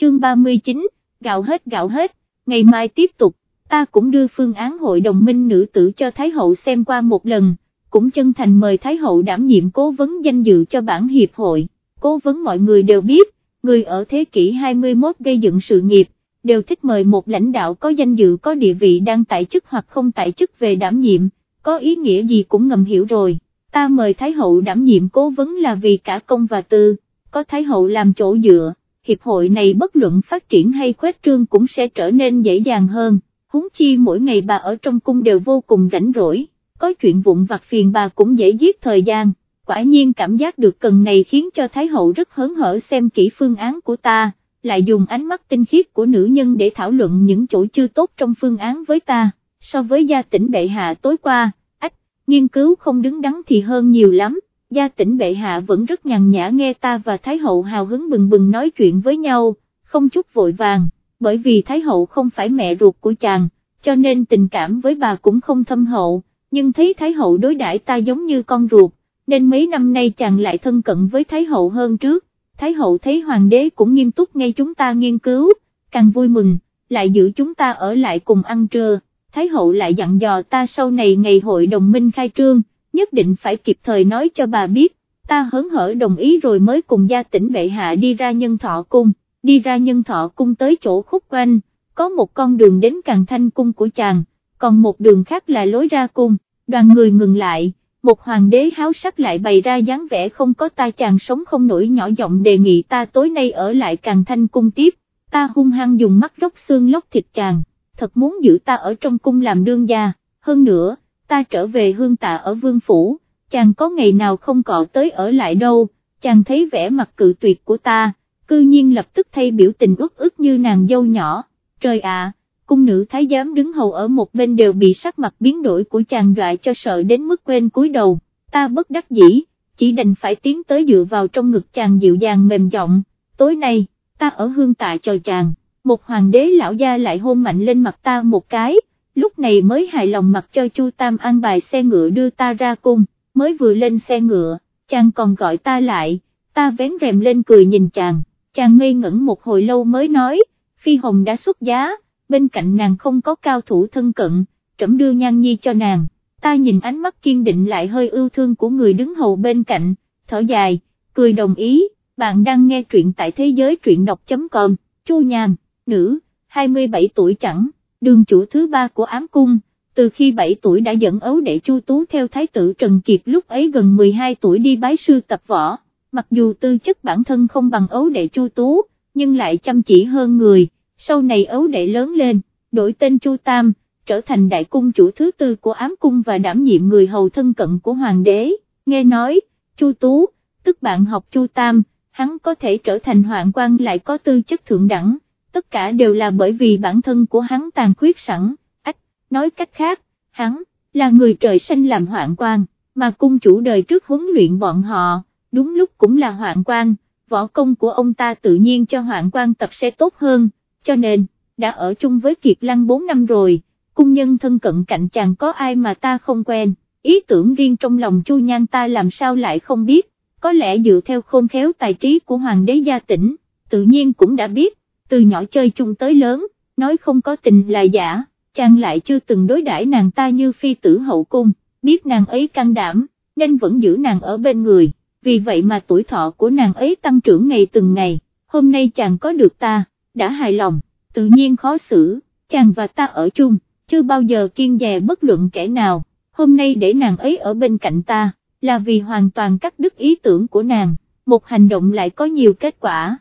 chương 39, gạo hết gạo hết, ngày mai tiếp tục, ta cũng đưa phương án hội đồng minh nữ tử cho Thái Hậu xem qua một lần, cũng chân thành mời Thái Hậu đảm nhiệm cố vấn danh dự cho bản hiệp hội, cố vấn mọi người đều biết, người ở thế kỷ 21 gây dựng sự nghiệp, đều thích mời một lãnh đạo có danh dự có địa vị đang tại chức hoặc không tại chức về đảm nhiệm, có ý nghĩa gì cũng ngầm hiểu rồi, ta mời Thái Hậu đảm nhiệm cố vấn là vì cả công và tư, có Thái Hậu làm chỗ dựa, hiệp hội này bất luận phát triển hay khuếch trương cũng sẽ trở nên dễ dàng hơn, huống chi mỗi ngày bà ở trong cung đều vô cùng rảnh rỗi, có chuyện vụn vặt phiền bà cũng dễ giết thời gian, quả nhiên cảm giác được cần này khiến cho Thái Hậu rất hớn hở xem kỹ phương án của ta lại dùng ánh mắt tinh khiết của nữ nhân để thảo luận những chỗ chưa tốt trong phương án với ta, so với gia tỉnh bệ hạ tối qua, ách, nghiên cứu không đứng đắn thì hơn nhiều lắm, gia tỉnh bệ hạ vẫn rất nhàn nhã nghe ta và Thái hậu hào hứng bừng bừng nói chuyện với nhau, không chút vội vàng, bởi vì Thái hậu không phải mẹ ruột của chàng, cho nên tình cảm với bà cũng không thâm hậu, nhưng thấy Thái hậu đối đãi ta giống như con ruột, nên mấy năm nay chàng lại thân cận với Thái hậu hơn trước. Thái hậu thấy hoàng đế cũng nghiêm túc ngay chúng ta nghiên cứu, càng vui mừng, lại giữ chúng ta ở lại cùng ăn trưa, Thái hậu lại dặn dò ta sau này ngày hội đồng minh khai trương, nhất định phải kịp thời nói cho bà biết, ta hớn hở đồng ý rồi mới cùng gia tỉnh bệ hạ đi ra nhân thọ cung, đi ra nhân thọ cung tới chỗ khúc quanh, có một con đường đến càng thanh cung của chàng, còn một đường khác là lối ra cung, đoàn người ngừng lại một hoàng đế háo sắc lại bày ra dáng vẻ không có ta chàng sống không nổi nhỏ giọng đề nghị ta tối nay ở lại càng thanh cung tiếp, ta hung hăng dùng mắt róc xương lóc thịt chàng, thật muốn giữ ta ở trong cung làm đương gia, hơn nữa, ta trở về hương tạ ở vương phủ, chàng có ngày nào không cọ tới ở lại đâu, chàng thấy vẻ mặt cự tuyệt của ta, cư nhiên lập tức thay biểu tình ức ức như nàng dâu nhỏ, trời ạ! cung nữ thái giám đứng hầu ở một bên đều bị sắc mặt biến đổi của chàng dọa cho sợ đến mức quên cúi đầu, ta bất đắc dĩ, chỉ đành phải tiến tới dựa vào trong ngực chàng dịu dàng mềm giọng, tối nay, ta ở hương tạ chờ chàng, một hoàng đế lão gia lại hôn mạnh lên mặt ta một cái, lúc này mới hài lòng mặc cho Chu Tam an bài xe ngựa đưa ta ra cung, mới vừa lên xe ngựa, chàng còn gọi ta lại, ta vén rèm lên cười nhìn chàng, chàng ngây ngẩn một hồi lâu mới nói, Phi Hồng đã xuất giá bên cạnh nàng không có cao thủ thân cận, trẫm đưa nhan nhi cho nàng, ta nhìn ánh mắt kiên định lại hơi ưu thương của người đứng hầu bên cạnh, thở dài, cười đồng ý, bạn đang nghe truyện tại thế giới truyện đọc.com, Chu Nhàn, nữ, 27 tuổi chẳng, đường chủ thứ ba của ám cung, từ khi 7 tuổi đã dẫn ấu đệ Chu Tú theo Thái tử Trần Kiệt lúc ấy gần 12 tuổi đi bái sư tập võ, mặc dù tư chất bản thân không bằng ấu đệ Chu Tú, nhưng lại chăm chỉ hơn người sau này ấu đệ lớn lên, đổi tên Chu Tam, trở thành đại cung chủ thứ tư của ám cung và đảm nhiệm người hầu thân cận của hoàng đế, nghe nói, Chu Tú, tức bạn học Chu Tam, hắn có thể trở thành hoàng quan lại có tư chất thượng đẳng, tất cả đều là bởi vì bản thân của hắn tàn khuyết sẵn, ách, nói cách khác, hắn, là người trời sinh làm hoàng quan, mà cung chủ đời trước huấn luyện bọn họ, đúng lúc cũng là hoàng quan, võ công của ông ta tự nhiên cho hoàng quan tập sẽ tốt hơn cho nên, đã ở chung với Kiệt Lăng 4 năm rồi, cung nhân thân cận cạnh chàng có ai mà ta không quen, ý tưởng riêng trong lòng Chu Nhan ta làm sao lại không biết, có lẽ dựa theo khôn khéo tài trí của Hoàng đế gia tỉnh, tự nhiên cũng đã biết, từ nhỏ chơi chung tới lớn, nói không có tình là giả, chàng lại chưa từng đối đãi nàng ta như phi tử hậu cung, biết nàng ấy can đảm, nên vẫn giữ nàng ở bên người, vì vậy mà tuổi thọ của nàng ấy tăng trưởng ngày từng ngày, hôm nay chàng có được ta đã hài lòng, tự nhiên khó xử, chàng và ta ở chung, chưa bao giờ kiên dè bất luận kẻ nào, hôm nay để nàng ấy ở bên cạnh ta, là vì hoàn toàn cắt đứt ý tưởng của nàng, một hành động lại có nhiều kết quả.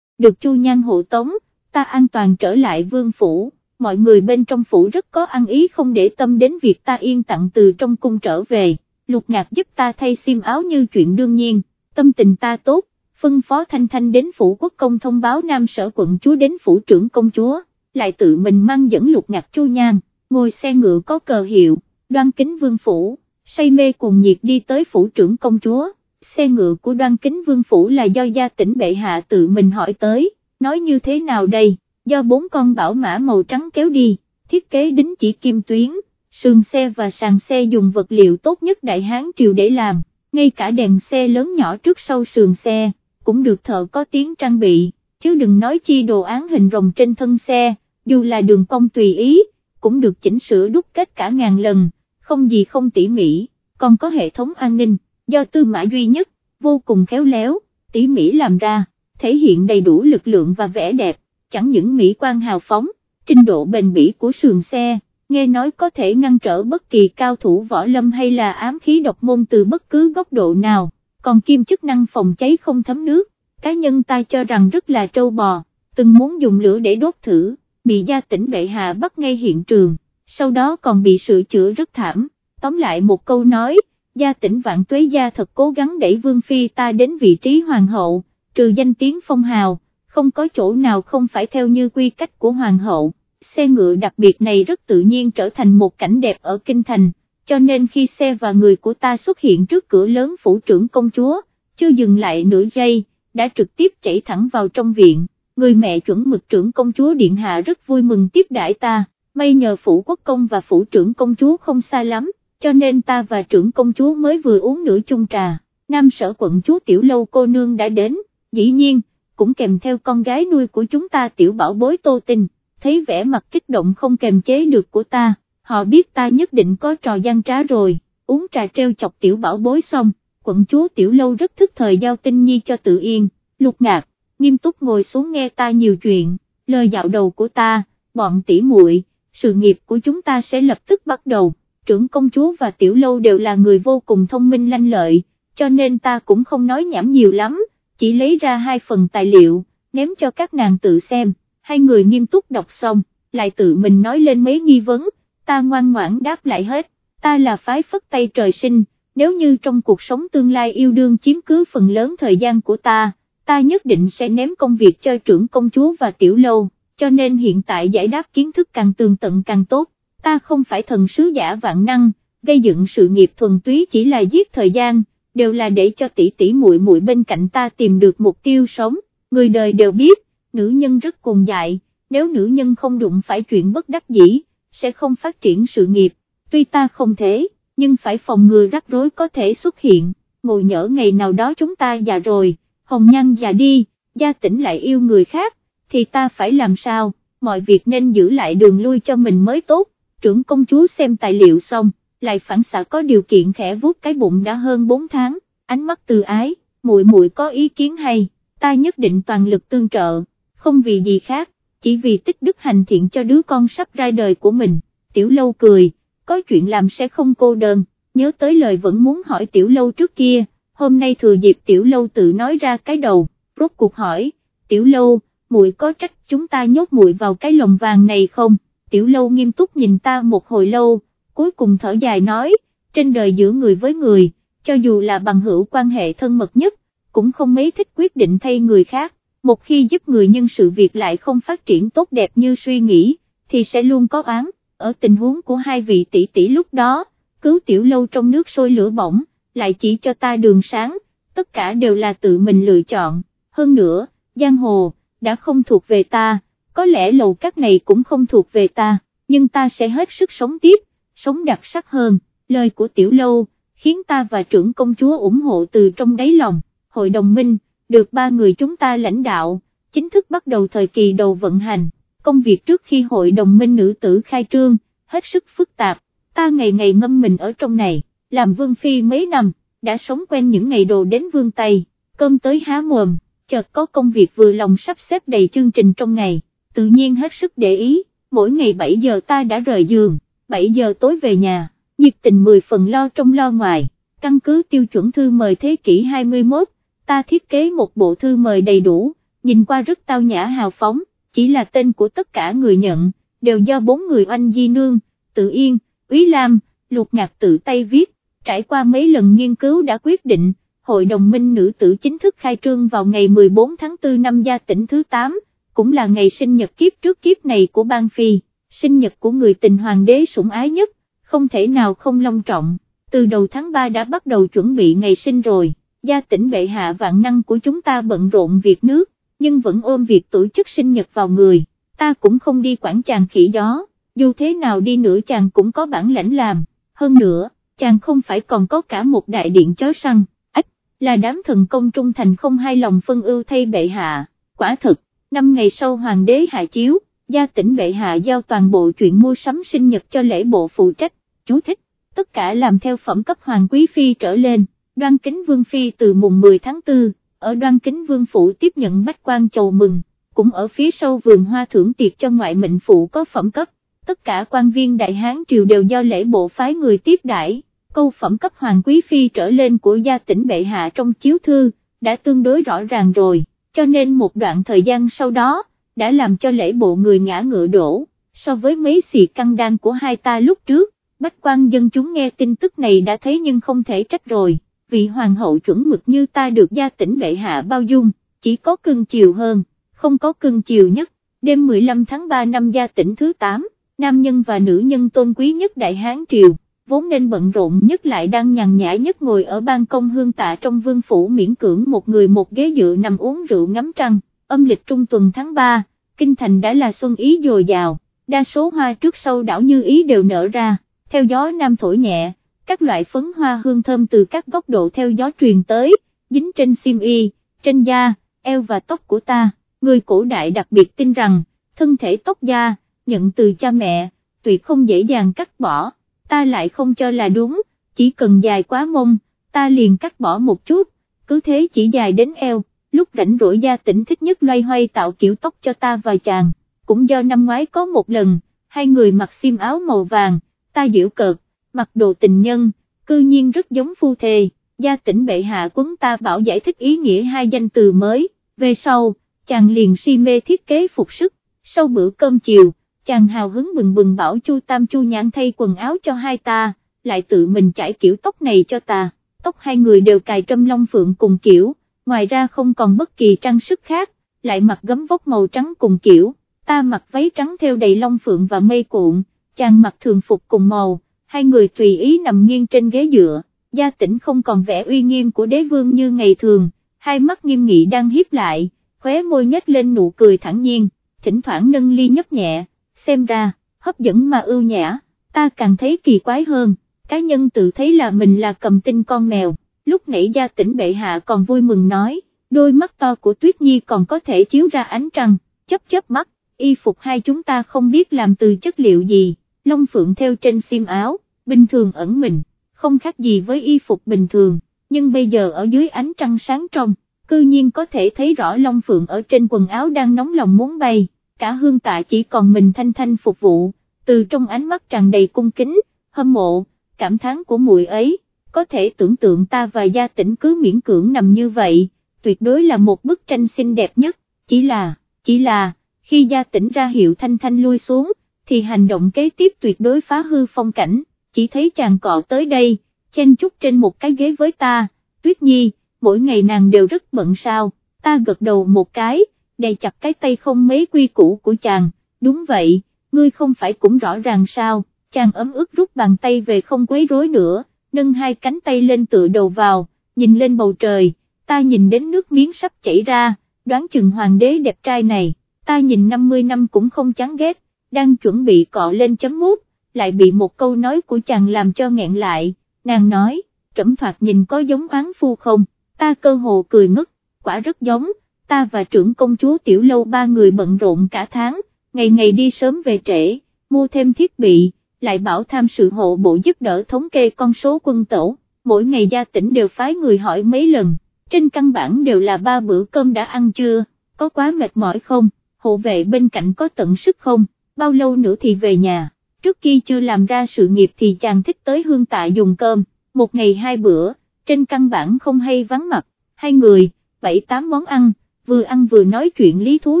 Được Chu Nhan hộ tống, ta an toàn trở lại vương phủ, mọi người bên trong phủ rất có ăn ý không để tâm đến việc ta yên tặng từ trong cung trở về, lục ngạc giúp ta thay xiêm áo như chuyện đương nhiên, tâm tình ta tốt, phân phó Thanh Thanh đến phủ quốc công thông báo Nam sở quận chúa đến phủ trưởng công chúa, lại tự mình mang dẫn lục ngạc chu nhan, ngồi xe ngựa có cờ hiệu, đoan kính vương phủ, say mê cùng nhiệt đi tới phủ trưởng công chúa, xe ngựa của đoan kính vương phủ là do gia tỉnh bệ hạ tự mình hỏi tới, nói như thế nào đây, do bốn con bảo mã màu trắng kéo đi, thiết kế đính chỉ kim tuyến, sườn xe và sàn xe dùng vật liệu tốt nhất đại hán triều để làm, ngay cả đèn xe lớn nhỏ trước sau sườn xe cũng được thợ có tiếng trang bị, chứ đừng nói chi đồ án hình rồng trên thân xe, dù là đường cong tùy ý, cũng được chỉnh sửa đúc kết cả ngàn lần, không gì không tỉ mỉ, còn có hệ thống an ninh, do tư mã duy nhất, vô cùng khéo léo, tỉ mỉ làm ra, thể hiện đầy đủ lực lượng và vẻ đẹp, chẳng những mỹ quan hào phóng, trình độ bền bỉ của sườn xe, nghe nói có thể ngăn trở bất kỳ cao thủ võ lâm hay là ám khí độc môn từ bất cứ góc độ nào, còn kim chức năng phòng cháy không thấm nước, cá nhân ta cho rằng rất là trâu bò, từng muốn dùng lửa để đốt thử, bị gia tỉnh bệ hạ bắt ngay hiện trường, sau đó còn bị sửa chữa rất thảm, tóm lại một câu nói, gia tỉnh vạn tuế gia thật cố gắng đẩy vương phi ta đến vị trí hoàng hậu, trừ danh tiếng phong hào, không có chỗ nào không phải theo như quy cách của hoàng hậu, xe ngựa đặc biệt này rất tự nhiên trở thành một cảnh đẹp ở kinh thành, cho nên khi xe và người của ta xuất hiện trước cửa lớn phủ trưởng công chúa, chưa dừng lại nửa giây, đã trực tiếp chạy thẳng vào trong viện, người mẹ chuẩn mực trưởng công chúa Điện Hạ rất vui mừng tiếp đãi ta, may nhờ phủ quốc công và phủ trưởng công chúa không xa lắm, cho nên ta và trưởng công chúa mới vừa uống nửa chung trà, nam sở quận chúa Tiểu Lâu cô nương đã đến, dĩ nhiên, cũng kèm theo con gái nuôi của chúng ta Tiểu Bảo bối Tô Tinh, thấy vẻ mặt kích động không kềm chế được của ta, họ biết ta nhất định có trò gian trá rồi, uống trà treo chọc Tiểu Bảo bối xong, quận chúa Tiểu Lâu rất thức thời giao Tinh Nhi cho tự yên, lục ngạc, nghiêm túc ngồi xuống nghe ta nhiều chuyện, lời dạo đầu của ta, bọn tỷ muội, sự nghiệp của chúng ta sẽ lập tức bắt đầu trưởng công chúa và tiểu lâu đều là người vô cùng thông minh lanh lợi, cho nên ta cũng không nói nhảm nhiều lắm, chỉ lấy ra hai phần tài liệu, ném cho các nàng tự xem, hai người nghiêm túc đọc xong, lại tự mình nói lên mấy nghi vấn, ta ngoan ngoãn đáp lại hết, ta là phái phất tay trời sinh, nếu như trong cuộc sống tương lai yêu đương chiếm cứ phần lớn thời gian của ta, ta nhất định sẽ ném công việc cho trưởng công chúa và tiểu lâu, cho nên hiện tại giải đáp kiến thức càng tường tận càng tốt ta không phải thần sứ giả vạn năng, gây dựng sự nghiệp thuần túy chỉ là giết thời gian, đều là để cho tỷ tỷ muội muội bên cạnh ta tìm được mục tiêu sống, người đời đều biết, nữ nhân rất cuồng dại, nếu nữ nhân không đụng phải chuyện bất đắc dĩ, sẽ không phát triển sự nghiệp, tuy ta không thể, nhưng phải phòng ngừa rắc rối có thể xuất hiện, ngồi nhỡ ngày nào đó chúng ta già rồi, hồng nhan già đi, gia tỉnh lại yêu người khác, thì ta phải làm sao, mọi việc nên giữ lại đường lui cho mình mới tốt trưởng công chúa xem tài liệu xong, lại phản xạ có điều kiện khẽ vuốt cái bụng đã hơn 4 tháng, ánh mắt từ ái, muội muội có ý kiến hay, ta nhất định toàn lực tương trợ, không vì gì khác, chỉ vì tích đức hành thiện cho đứa con sắp ra đời của mình, tiểu lâu cười, có chuyện làm sẽ không cô đơn, nhớ tới lời vẫn muốn hỏi tiểu lâu trước kia, hôm nay thừa dịp tiểu lâu tự nói ra cái đầu, rốt cuộc hỏi, tiểu lâu, muội có trách chúng ta nhốt muội vào cái lồng vàng này không? Tiểu lâu nghiêm túc nhìn ta một hồi lâu, cuối cùng thở dài nói, trên đời giữa người với người, cho dù là bằng hữu quan hệ thân mật nhất, cũng không mấy thích quyết định thay người khác, một khi giúp người nhưng sự việc lại không phát triển tốt đẹp như suy nghĩ, thì sẽ luôn có oán, ở tình huống của hai vị tỷ tỷ lúc đó, cứu tiểu lâu trong nước sôi lửa bỏng, lại chỉ cho ta đường sáng, tất cả đều là tự mình lựa chọn, hơn nữa, giang hồ, đã không thuộc về ta có lẽ lầu các này cũng không thuộc về ta, nhưng ta sẽ hết sức sống tiếp, sống đặc sắc hơn, lời của tiểu lâu, khiến ta và trưởng công chúa ủng hộ từ trong đáy lòng, hội đồng minh, được ba người chúng ta lãnh đạo, chính thức bắt đầu thời kỳ đầu vận hành, công việc trước khi hội đồng minh nữ tử khai trương, hết sức phức tạp, ta ngày ngày ngâm mình ở trong này, làm vương phi mấy năm, đã sống quen những ngày đồ đến vương Tây, cơm tới há mồm, chợt có công việc vừa lòng sắp xếp đầy chương trình trong ngày tự nhiên hết sức để ý, mỗi ngày 7 giờ ta đã rời giường, 7 giờ tối về nhà, nhiệt tình 10 phần lo trong lo ngoài, căn cứ tiêu chuẩn thư mời thế kỷ 21, ta thiết kế một bộ thư mời đầy đủ, nhìn qua rất tao nhã hào phóng, chỉ là tên của tất cả người nhận, đều do bốn người anh di nương, tự yên, úy lam, lục ngạc tự tay viết, trải qua mấy lần nghiên cứu đã quyết định, Hội đồng minh nữ tử chính thức khai trương vào ngày 14 tháng 4 năm gia tỉnh thứ 8, cũng là ngày sinh nhật kiếp trước kiếp này của Ban Phi, sinh nhật của người tình hoàng đế sủng ái nhất, không thể nào không long trọng, từ đầu tháng 3 đã bắt đầu chuẩn bị ngày sinh rồi, gia tỉnh bệ hạ vạn năng của chúng ta bận rộn việc nước, nhưng vẫn ôm việc tổ chức sinh nhật vào người, ta cũng không đi quản chàng khỉ gió, dù thế nào đi nữa chàng cũng có bản lãnh làm, hơn nữa, chàng không phải còn có cả một đại điện chó săn, ách, là đám thần công trung thành không hai lòng phân ưu thay bệ hạ, quả thực, năm ngày sau hoàng đế hạ chiếu, gia tỉnh bệ hạ giao toàn bộ chuyện mua sắm sinh nhật cho lễ bộ phụ trách, chú thích, tất cả làm theo phẩm cấp hoàng quý phi trở lên, đoan kính vương phi từ mùng 10 tháng 4, ở đoan kính vương phủ tiếp nhận bách quan chầu mừng, cũng ở phía sau vườn hoa thưởng tiệc cho ngoại mệnh phụ có phẩm cấp, tất cả quan viên đại hán triều đều do lễ bộ phái người tiếp đãi câu phẩm cấp hoàng quý phi trở lên của gia tỉnh bệ hạ trong chiếu thư, đã tương đối rõ ràng rồi, cho nên một đoạn thời gian sau đó, đã làm cho lễ bộ người ngã ngựa đổ, so với mấy xì căng đan của hai ta lúc trước, bách quan dân chúng nghe tin tức này đã thấy nhưng không thể trách rồi, vị hoàng hậu chuẩn mực như ta được gia tỉnh bệ hạ bao dung, chỉ có cưng chiều hơn, không có cưng chiều nhất, đêm 15 tháng 3 năm gia tỉnh thứ 8, nam nhân và nữ nhân tôn quý nhất Đại Hán Triều vốn nên bận rộn nhất lại đang nhàn nhã nhất ngồi ở ban công hương tạ trong vương phủ miễn cưỡng một người một ghế dựa nằm uống rượu ngắm trăng, âm lịch trung tuần tháng 3, kinh thành đã là xuân ý dồi dào, đa số hoa trước sau đảo như ý đều nở ra, theo gió nam thổi nhẹ, các loại phấn hoa hương thơm từ các góc độ theo gió truyền tới, dính trên sim y, trên da, eo và tóc của ta, người cổ đại đặc biệt tin rằng, thân thể tóc da, nhận từ cha mẹ, tuyệt không dễ dàng cắt bỏ ta lại không cho là đúng, chỉ cần dài quá mông, ta liền cắt bỏ một chút, cứ thế chỉ dài đến eo, lúc rảnh rỗi gia tỉnh thích nhất loay hoay tạo kiểu tóc cho ta và chàng, cũng do năm ngoái có một lần, hai người mặc xiêm áo màu vàng, ta giễu cợt, mặc đồ tình nhân, cư nhiên rất giống phu thề, gia tỉnh bệ hạ quấn ta bảo giải thích ý nghĩa hai danh từ mới, về sau, chàng liền si mê thiết kế phục sức, sau bữa cơm chiều chàng hào hứng bừng bừng bảo Chu Tam Chu nhãn thay quần áo cho hai ta, lại tự mình chải kiểu tóc này cho ta, tóc hai người đều cài trâm long phượng cùng kiểu, ngoài ra không còn bất kỳ trang sức khác, lại mặc gấm vóc màu trắng cùng kiểu, ta mặc váy trắng theo đầy long phượng và mây cuộn, chàng mặc thường phục cùng màu, hai người tùy ý nằm nghiêng trên ghế dựa, gia tỉnh không còn vẻ uy nghiêm của đế vương như ngày thường, hai mắt nghiêm nghị đang hiếp lại, khóe môi nhếch lên nụ cười thẳng nhiên, thỉnh thoảng nâng ly nhấp nhẹ xem ra, hấp dẫn mà ưu nhã, ta càng thấy kỳ quái hơn, cá nhân tự thấy là mình là cầm tinh con mèo, lúc nãy gia tỉnh bệ hạ còn vui mừng nói, đôi mắt to của Tuyết Nhi còn có thể chiếu ra ánh trăng, chấp chấp mắt, y phục hai chúng ta không biết làm từ chất liệu gì, long phượng theo trên xiêm áo, bình thường ẩn mình, không khác gì với y phục bình thường, nhưng bây giờ ở dưới ánh trăng sáng trong, cư nhiên có thể thấy rõ long phượng ở trên quần áo đang nóng lòng muốn bay cả hương tạ chỉ còn mình thanh thanh phục vụ, từ trong ánh mắt tràn đầy cung kính, hâm mộ, cảm thán của muội ấy, có thể tưởng tượng ta và gia tỉnh cứ miễn cưỡng nằm như vậy, tuyệt đối là một bức tranh xinh đẹp nhất, chỉ là, chỉ là, khi gia tỉnh ra hiệu thanh thanh lui xuống, thì hành động kế tiếp tuyệt đối phá hư phong cảnh, chỉ thấy chàng cọ tới đây, chen chút trên một cái ghế với ta, tuyết nhi, mỗi ngày nàng đều rất bận sao, ta gật đầu một cái, đè chặt cái tay không mấy quy củ của chàng, đúng vậy, ngươi không phải cũng rõ ràng sao, chàng ấm ức rút bàn tay về không quấy rối nữa, nâng hai cánh tay lên tựa đầu vào, nhìn lên bầu trời, ta nhìn đến nước miếng sắp chảy ra, đoán chừng hoàng đế đẹp trai này, ta nhìn 50 năm cũng không chán ghét, đang chuẩn bị cọ lên chấm mút, lại bị một câu nói của chàng làm cho nghẹn lại, nàng nói, trẫm thoạt nhìn có giống oán phu không, ta cơ hồ cười ngất, quả rất giống, ta và trưởng công chúa tiểu lâu ba người bận rộn cả tháng, ngày ngày đi sớm về trễ, mua thêm thiết bị, lại bảo tham sự hộ bộ giúp đỡ thống kê con số quân tổ, mỗi ngày gia tỉnh đều phái người hỏi mấy lần, trên căn bản đều là ba bữa cơm đã ăn chưa, có quá mệt mỏi không, hộ vệ bên cạnh có tận sức không, bao lâu nữa thì về nhà, trước khi chưa làm ra sự nghiệp thì chàng thích tới hương tạ dùng cơm, một ngày hai bữa, trên căn bản không hay vắng mặt, hai người, bảy tám món ăn, vừa ăn vừa nói chuyện lý thú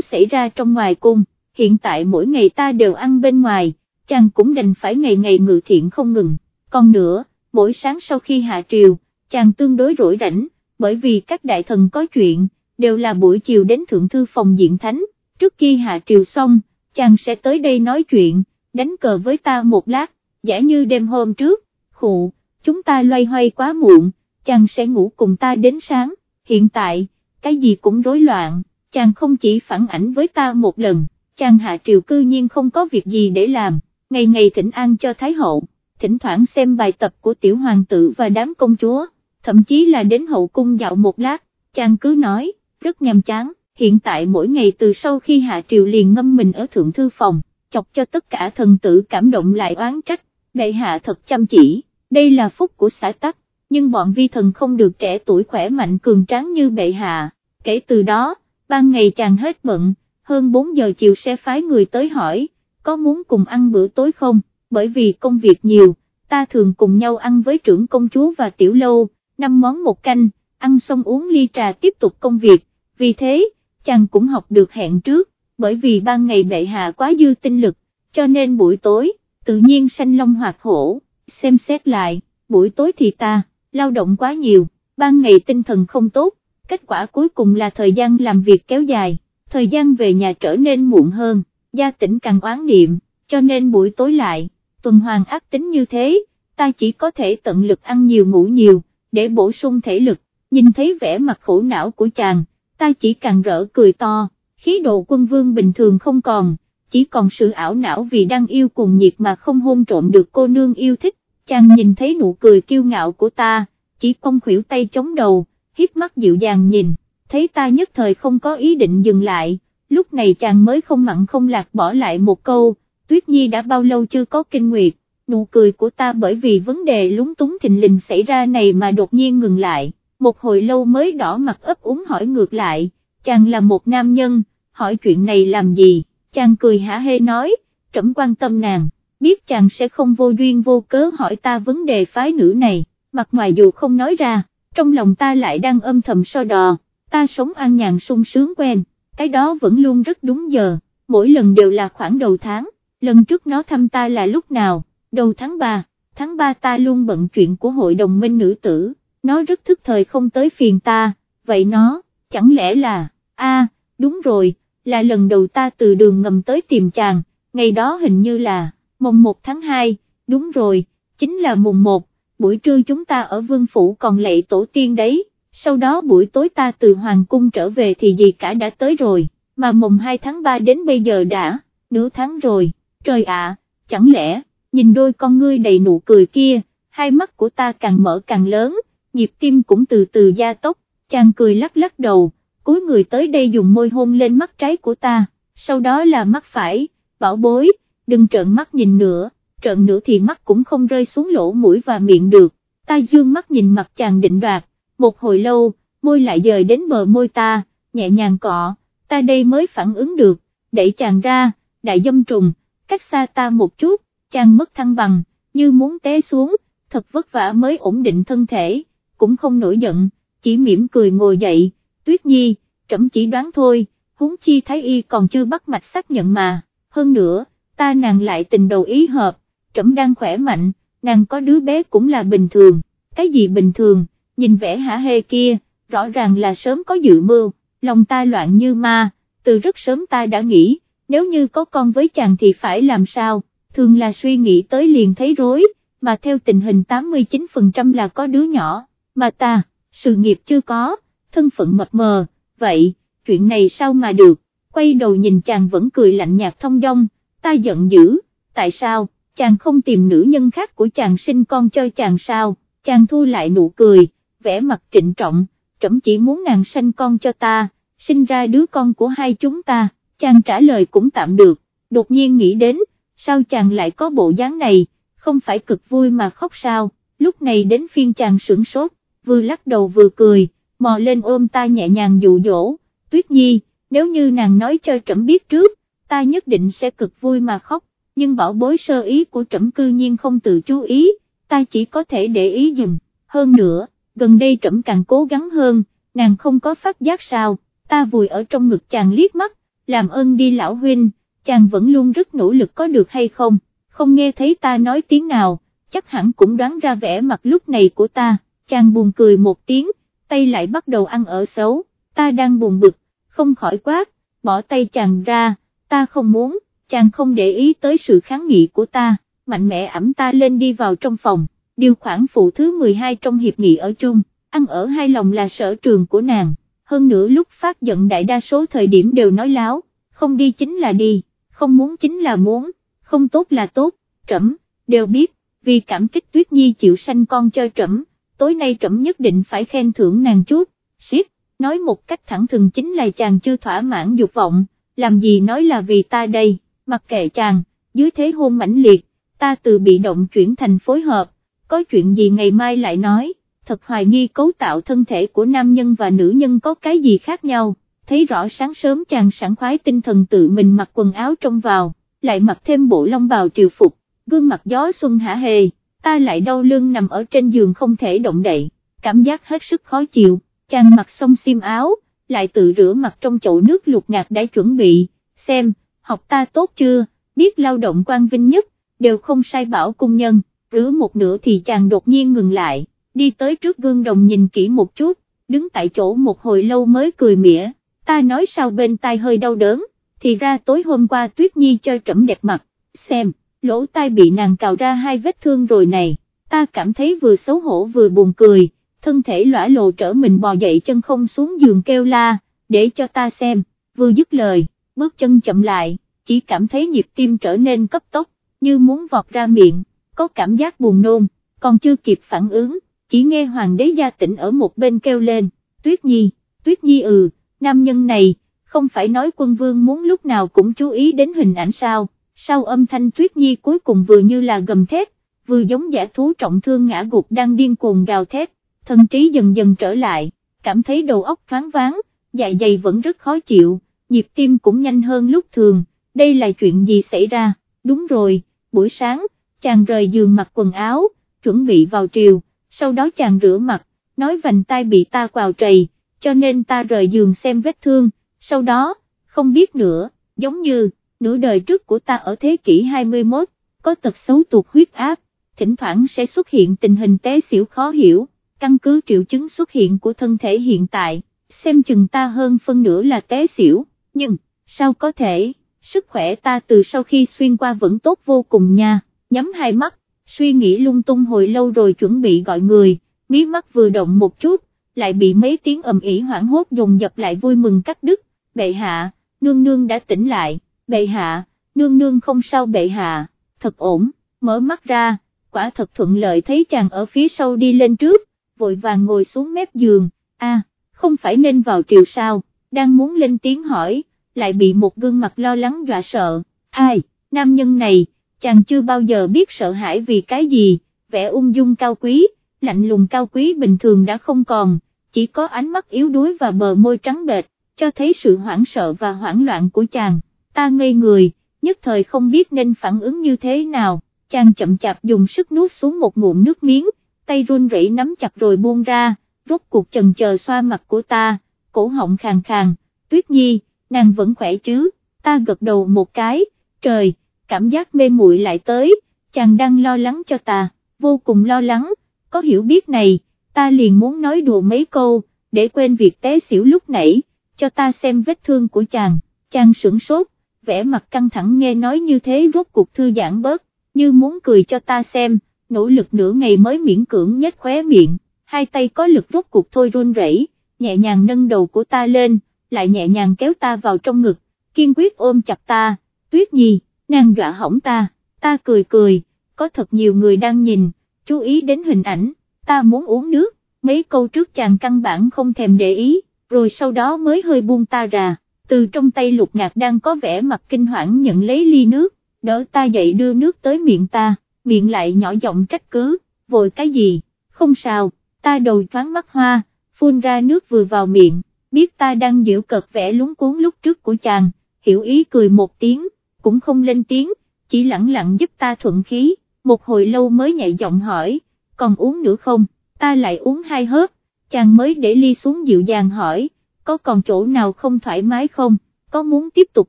xảy ra trong ngoài cung, hiện tại mỗi ngày ta đều ăn bên ngoài, chàng cũng đành phải ngày ngày ngự thiện không ngừng, còn nữa, mỗi sáng sau khi hạ triều, chàng tương đối rỗi rảnh, bởi vì các đại thần có chuyện, đều là buổi chiều đến thượng thư phòng diện thánh, trước khi hạ triều xong, chàng sẽ tới đây nói chuyện, đánh cờ với ta một lát, giả như đêm hôm trước, khụ, chúng ta loay hoay quá muộn, chàng sẽ ngủ cùng ta đến sáng, hiện tại, cái gì cũng rối loạn, chàng không chỉ phản ảnh với ta một lần, chàng hạ triều cư nhiên không có việc gì để làm, ngày ngày thỉnh an cho Thái Hậu, thỉnh thoảng xem bài tập của tiểu hoàng tử và đám công chúa, thậm chí là đến hậu cung dạo một lát, chàng cứ nói, rất nhàm chán, hiện tại mỗi ngày từ sau khi hạ triều liền ngâm mình ở thượng thư phòng, chọc cho tất cả thần tử cảm động lại oán trách, bệ hạ thật chăm chỉ, đây là phúc của xã tắc, nhưng bọn vi thần không được trẻ tuổi khỏe mạnh cường tráng như bệ hạ, kể từ đó, ban ngày chàng hết bận, hơn 4 giờ chiều sẽ phái người tới hỏi, có muốn cùng ăn bữa tối không, bởi vì công việc nhiều, ta thường cùng nhau ăn với trưởng công chúa và tiểu lâu, năm món một canh, ăn xong uống ly trà tiếp tục công việc, vì thế, chàng cũng học được hẹn trước, bởi vì ban ngày bệ hạ quá dư tinh lực, cho nên buổi tối, tự nhiên sanh long hoạt hổ, xem xét lại, buổi tối thì ta, lao động quá nhiều, ban ngày tinh thần không tốt, kết quả cuối cùng là thời gian làm việc kéo dài, thời gian về nhà trở nên muộn hơn, gia tỉnh càng oán niệm, cho nên buổi tối lại, tuần hoàn ác tính như thế, ta chỉ có thể tận lực ăn nhiều ngủ nhiều, để bổ sung thể lực, nhìn thấy vẻ mặt khổ não của chàng, ta chỉ càng rỡ cười to, khí độ quân vương bình thường không còn, chỉ còn sự ảo não vì đang yêu cùng nhiệt mà không hôn trộm được cô nương yêu thích, chàng nhìn thấy nụ cười kiêu ngạo của ta, chỉ cong khuỷu tay chống đầu, hiếp mắt dịu dàng nhìn, thấy ta nhất thời không có ý định dừng lại, lúc này chàng mới không mặn không lạc bỏ lại một câu, Tuyết Nhi đã bao lâu chưa có kinh nguyệt, nụ cười của ta bởi vì vấn đề lúng túng thình lình xảy ra này mà đột nhiên ngừng lại, một hồi lâu mới đỏ mặt ấp úng hỏi ngược lại, chàng là một nam nhân, hỏi chuyện này làm gì, chàng cười hả hê nói, trẫm quan tâm nàng, biết chàng sẽ không vô duyên vô cớ hỏi ta vấn đề phái nữ này, mặt ngoài dù không nói ra, trong lòng ta lại đang âm thầm so đò, ta sống an nhàn sung sướng quen, cái đó vẫn luôn rất đúng giờ, mỗi lần đều là khoảng đầu tháng, lần trước nó thăm ta là lúc nào, đầu tháng 3, tháng 3 ta luôn bận chuyện của hội đồng minh nữ tử, nó rất thức thời không tới phiền ta, vậy nó, chẳng lẽ là, a đúng rồi, là lần đầu ta từ đường ngầm tới tìm chàng, ngày đó hình như là, mùng 1 tháng 2, đúng rồi, chính là mùng 1, buổi trưa chúng ta ở vương phủ còn lệ tổ tiên đấy, sau đó buổi tối ta từ hoàng cung trở về thì gì cả đã tới rồi, mà mùng 2 tháng 3 đến bây giờ đã, nửa tháng rồi, trời ạ, chẳng lẽ, nhìn đôi con ngươi đầy nụ cười kia, hai mắt của ta càng mở càng lớn, nhịp tim cũng từ từ gia tốc, chàng cười lắc lắc đầu, cuối người tới đây dùng môi hôn lên mắt trái của ta, sau đó là mắt phải, bảo bối, đừng trợn mắt nhìn nữa, trợn nữa thì mắt cũng không rơi xuống lỗ mũi và miệng được, ta dương mắt nhìn mặt chàng định đoạt, một hồi lâu, môi lại dời đến bờ môi ta, nhẹ nhàng cọ, ta đây mới phản ứng được, đẩy chàng ra, đại dâm trùng, cách xa ta một chút, chàng mất thăng bằng, như muốn té xuống, thật vất vả mới ổn định thân thể, cũng không nổi giận, chỉ mỉm cười ngồi dậy, tuyết nhi, trẫm chỉ đoán thôi, huống chi thái y còn chưa bắt mạch xác nhận mà, hơn nữa, ta nàng lại tình đầu ý hợp, trẫm đang khỏe mạnh, nàng có đứa bé cũng là bình thường, cái gì bình thường, nhìn vẻ hả hê kia, rõ ràng là sớm có dự mưu, lòng ta loạn như ma, từ rất sớm ta đã nghĩ, nếu như có con với chàng thì phải làm sao, thường là suy nghĩ tới liền thấy rối, mà theo tình hình 89% là có đứa nhỏ, mà ta, sự nghiệp chưa có, thân phận mập mờ, vậy, chuyện này sao mà được, quay đầu nhìn chàng vẫn cười lạnh nhạt thông dong, ta giận dữ, tại sao, chàng không tìm nữ nhân khác của chàng sinh con cho chàng sao, chàng thu lại nụ cười, vẻ mặt trịnh trọng, trẫm chỉ muốn nàng sanh con cho ta, sinh ra đứa con của hai chúng ta, chàng trả lời cũng tạm được, đột nhiên nghĩ đến, sao chàng lại có bộ dáng này, không phải cực vui mà khóc sao, lúc này đến phiên chàng sửng sốt, vừa lắc đầu vừa cười, mò lên ôm ta nhẹ nhàng dụ dỗ, tuyết nhi, nếu như nàng nói cho trẫm biết trước, ta nhất định sẽ cực vui mà khóc, nhưng bảo bối sơ ý của trẫm cư nhiên không tự chú ý, ta chỉ có thể để ý dùm, hơn nữa, gần đây trẫm càng cố gắng hơn, nàng không có phát giác sao, ta vùi ở trong ngực chàng liếc mắt, làm ơn đi lão huynh, chàng vẫn luôn rất nỗ lực có được hay không, không nghe thấy ta nói tiếng nào, chắc hẳn cũng đoán ra vẻ mặt lúc này của ta, chàng buồn cười một tiếng, tay lại bắt đầu ăn ở xấu, ta đang buồn bực, không khỏi quát, bỏ tay chàng ra, ta không muốn, chàng không để ý tới sự kháng nghị của ta, mạnh mẽ ẩm ta lên đi vào trong phòng, điều khoản phụ thứ 12 trong hiệp nghị ở chung, ăn ở hai lòng là sở trường của nàng, hơn nữa lúc phát giận đại đa số thời điểm đều nói láo, không đi chính là đi, không muốn chính là muốn, không tốt là tốt, trẫm đều biết, vì cảm kích Tuyết Nhi chịu sanh con cho trẫm tối nay trẫm nhất định phải khen thưởng nàng chút, siết, nói một cách thẳng thừng chính là chàng chưa thỏa mãn dục vọng, làm gì nói là vì ta đây, mặc kệ chàng, dưới thế hôn mãnh liệt, ta từ bị động chuyển thành phối hợp, có chuyện gì ngày mai lại nói, thật hoài nghi cấu tạo thân thể của nam nhân và nữ nhân có cái gì khác nhau, thấy rõ sáng sớm chàng sẵn khoái tinh thần tự mình mặc quần áo trong vào, lại mặc thêm bộ long bào triều phục, gương mặt gió xuân hả hề, ta lại đau lưng nằm ở trên giường không thể động đậy, cảm giác hết sức khó chịu, chàng mặc xong xiêm áo, lại tự rửa mặt trong chậu nước lục ngạc đã chuẩn bị, xem, học ta tốt chưa, biết lao động quan vinh nhất, đều không sai bảo cung nhân, rửa một nửa thì chàng đột nhiên ngừng lại, đi tới trước gương đồng nhìn kỹ một chút, đứng tại chỗ một hồi lâu mới cười mỉa, ta nói sao bên tai hơi đau đớn, thì ra tối hôm qua Tuyết Nhi cho trẫm đẹp mặt, xem, lỗ tai bị nàng cào ra hai vết thương rồi này, ta cảm thấy vừa xấu hổ vừa buồn cười, thân thể lõa lộ trở mình bò dậy chân không xuống giường kêu la, để cho ta xem, vừa dứt lời, bước chân chậm lại, chỉ cảm thấy nhịp tim trở nên cấp tốc, như muốn vọt ra miệng, có cảm giác buồn nôn, còn chưa kịp phản ứng, chỉ nghe hoàng đế gia tỉnh ở một bên kêu lên, tuyết nhi, tuyết nhi ừ, nam nhân này, không phải nói quân vương muốn lúc nào cũng chú ý đến hình ảnh sao, sau âm thanh tuyết nhi cuối cùng vừa như là gầm thét, vừa giống giả thú trọng thương ngã gục đang điên cuồng gào thét, thân trí dần dần trở lại, cảm thấy đầu óc thoáng váng, dạ dày vẫn rất khó chịu, nhịp tim cũng nhanh hơn lúc thường, đây là chuyện gì xảy ra, đúng rồi, buổi sáng, chàng rời giường mặc quần áo, chuẩn bị vào triều, sau đó chàng rửa mặt, nói vành tay bị ta quào trầy, cho nên ta rời giường xem vết thương, sau đó, không biết nữa, giống như, nửa đời trước của ta ở thế kỷ 21, có tật xấu tuột huyết áp, thỉnh thoảng sẽ xuất hiện tình hình té xỉu khó hiểu, căn cứ triệu chứng xuất hiện của thân thể hiện tại, xem chừng ta hơn phân nửa là té xỉu, nhưng, sao có thể, sức khỏe ta từ sau khi xuyên qua vẫn tốt vô cùng nha, nhắm hai mắt, suy nghĩ lung tung hồi lâu rồi chuẩn bị gọi người, mí mắt vừa động một chút, lại bị mấy tiếng ầm ĩ hoảng hốt dồn dập lại vui mừng cắt đứt, bệ hạ, nương nương đã tỉnh lại, bệ hạ, nương nương không sao bệ hạ, thật ổn, mở mắt ra, quả thật thuận lợi thấy chàng ở phía sau đi lên trước, vội vàng ngồi xuống mép giường, a, không phải nên vào triều sao, đang muốn lên tiếng hỏi, lại bị một gương mặt lo lắng dọa sợ, ai, nam nhân này, chàng chưa bao giờ biết sợ hãi vì cái gì, vẻ ung dung cao quý, lạnh lùng cao quý bình thường đã không còn, chỉ có ánh mắt yếu đuối và bờ môi trắng bệch, cho thấy sự hoảng sợ và hoảng loạn của chàng, ta ngây người, nhất thời không biết nên phản ứng như thế nào, chàng chậm chạp dùng sức nuốt xuống một ngụm nước miếng, tay run rẩy nắm chặt rồi buông ra, rốt cuộc chần chờ xoa mặt của ta, cổ họng khàn khàn, tuyết nhi, nàng vẫn khỏe chứ, ta gật đầu một cái, trời, cảm giác mê muội lại tới, chàng đang lo lắng cho ta, vô cùng lo lắng, có hiểu biết này, ta liền muốn nói đùa mấy câu, để quên việc té xỉu lúc nãy, cho ta xem vết thương của chàng, chàng sửng sốt, vẻ mặt căng thẳng nghe nói như thế rốt cuộc thư giãn bớt, như muốn cười cho ta xem, nỗ lực nửa ngày mới miễn cưỡng nhếch khóe miệng, hai tay có lực rốt cuộc thôi run rẩy, nhẹ nhàng nâng đầu của ta lên, lại nhẹ nhàng kéo ta vào trong ngực, kiên quyết ôm chặt ta, tuyết nhi, nàng dọa hỏng ta, ta cười cười, có thật nhiều người đang nhìn, chú ý đến hình ảnh, ta muốn uống nước, mấy câu trước chàng căn bản không thèm để ý, rồi sau đó mới hơi buông ta ra, từ trong tay lục ngạc đang có vẻ mặt kinh hoảng nhận lấy ly nước, đỡ ta dậy đưa nước tới miệng ta, miệng lại nhỏ giọng trách cứ, vội cái gì, không sao, ta đầu thoáng mắt hoa, phun ra nước vừa vào miệng, biết ta đang giễu cợt vẽ lúng cuốn lúc trước của chàng, hiểu ý cười một tiếng, cũng không lên tiếng, chỉ lặng lặng giúp ta thuận khí, một hồi lâu mới nhạy giọng hỏi, còn uống nữa không, ta lại uống hai hớp, chàng mới để ly xuống dịu dàng hỏi, có còn chỗ nào không thoải mái không, có muốn tiếp tục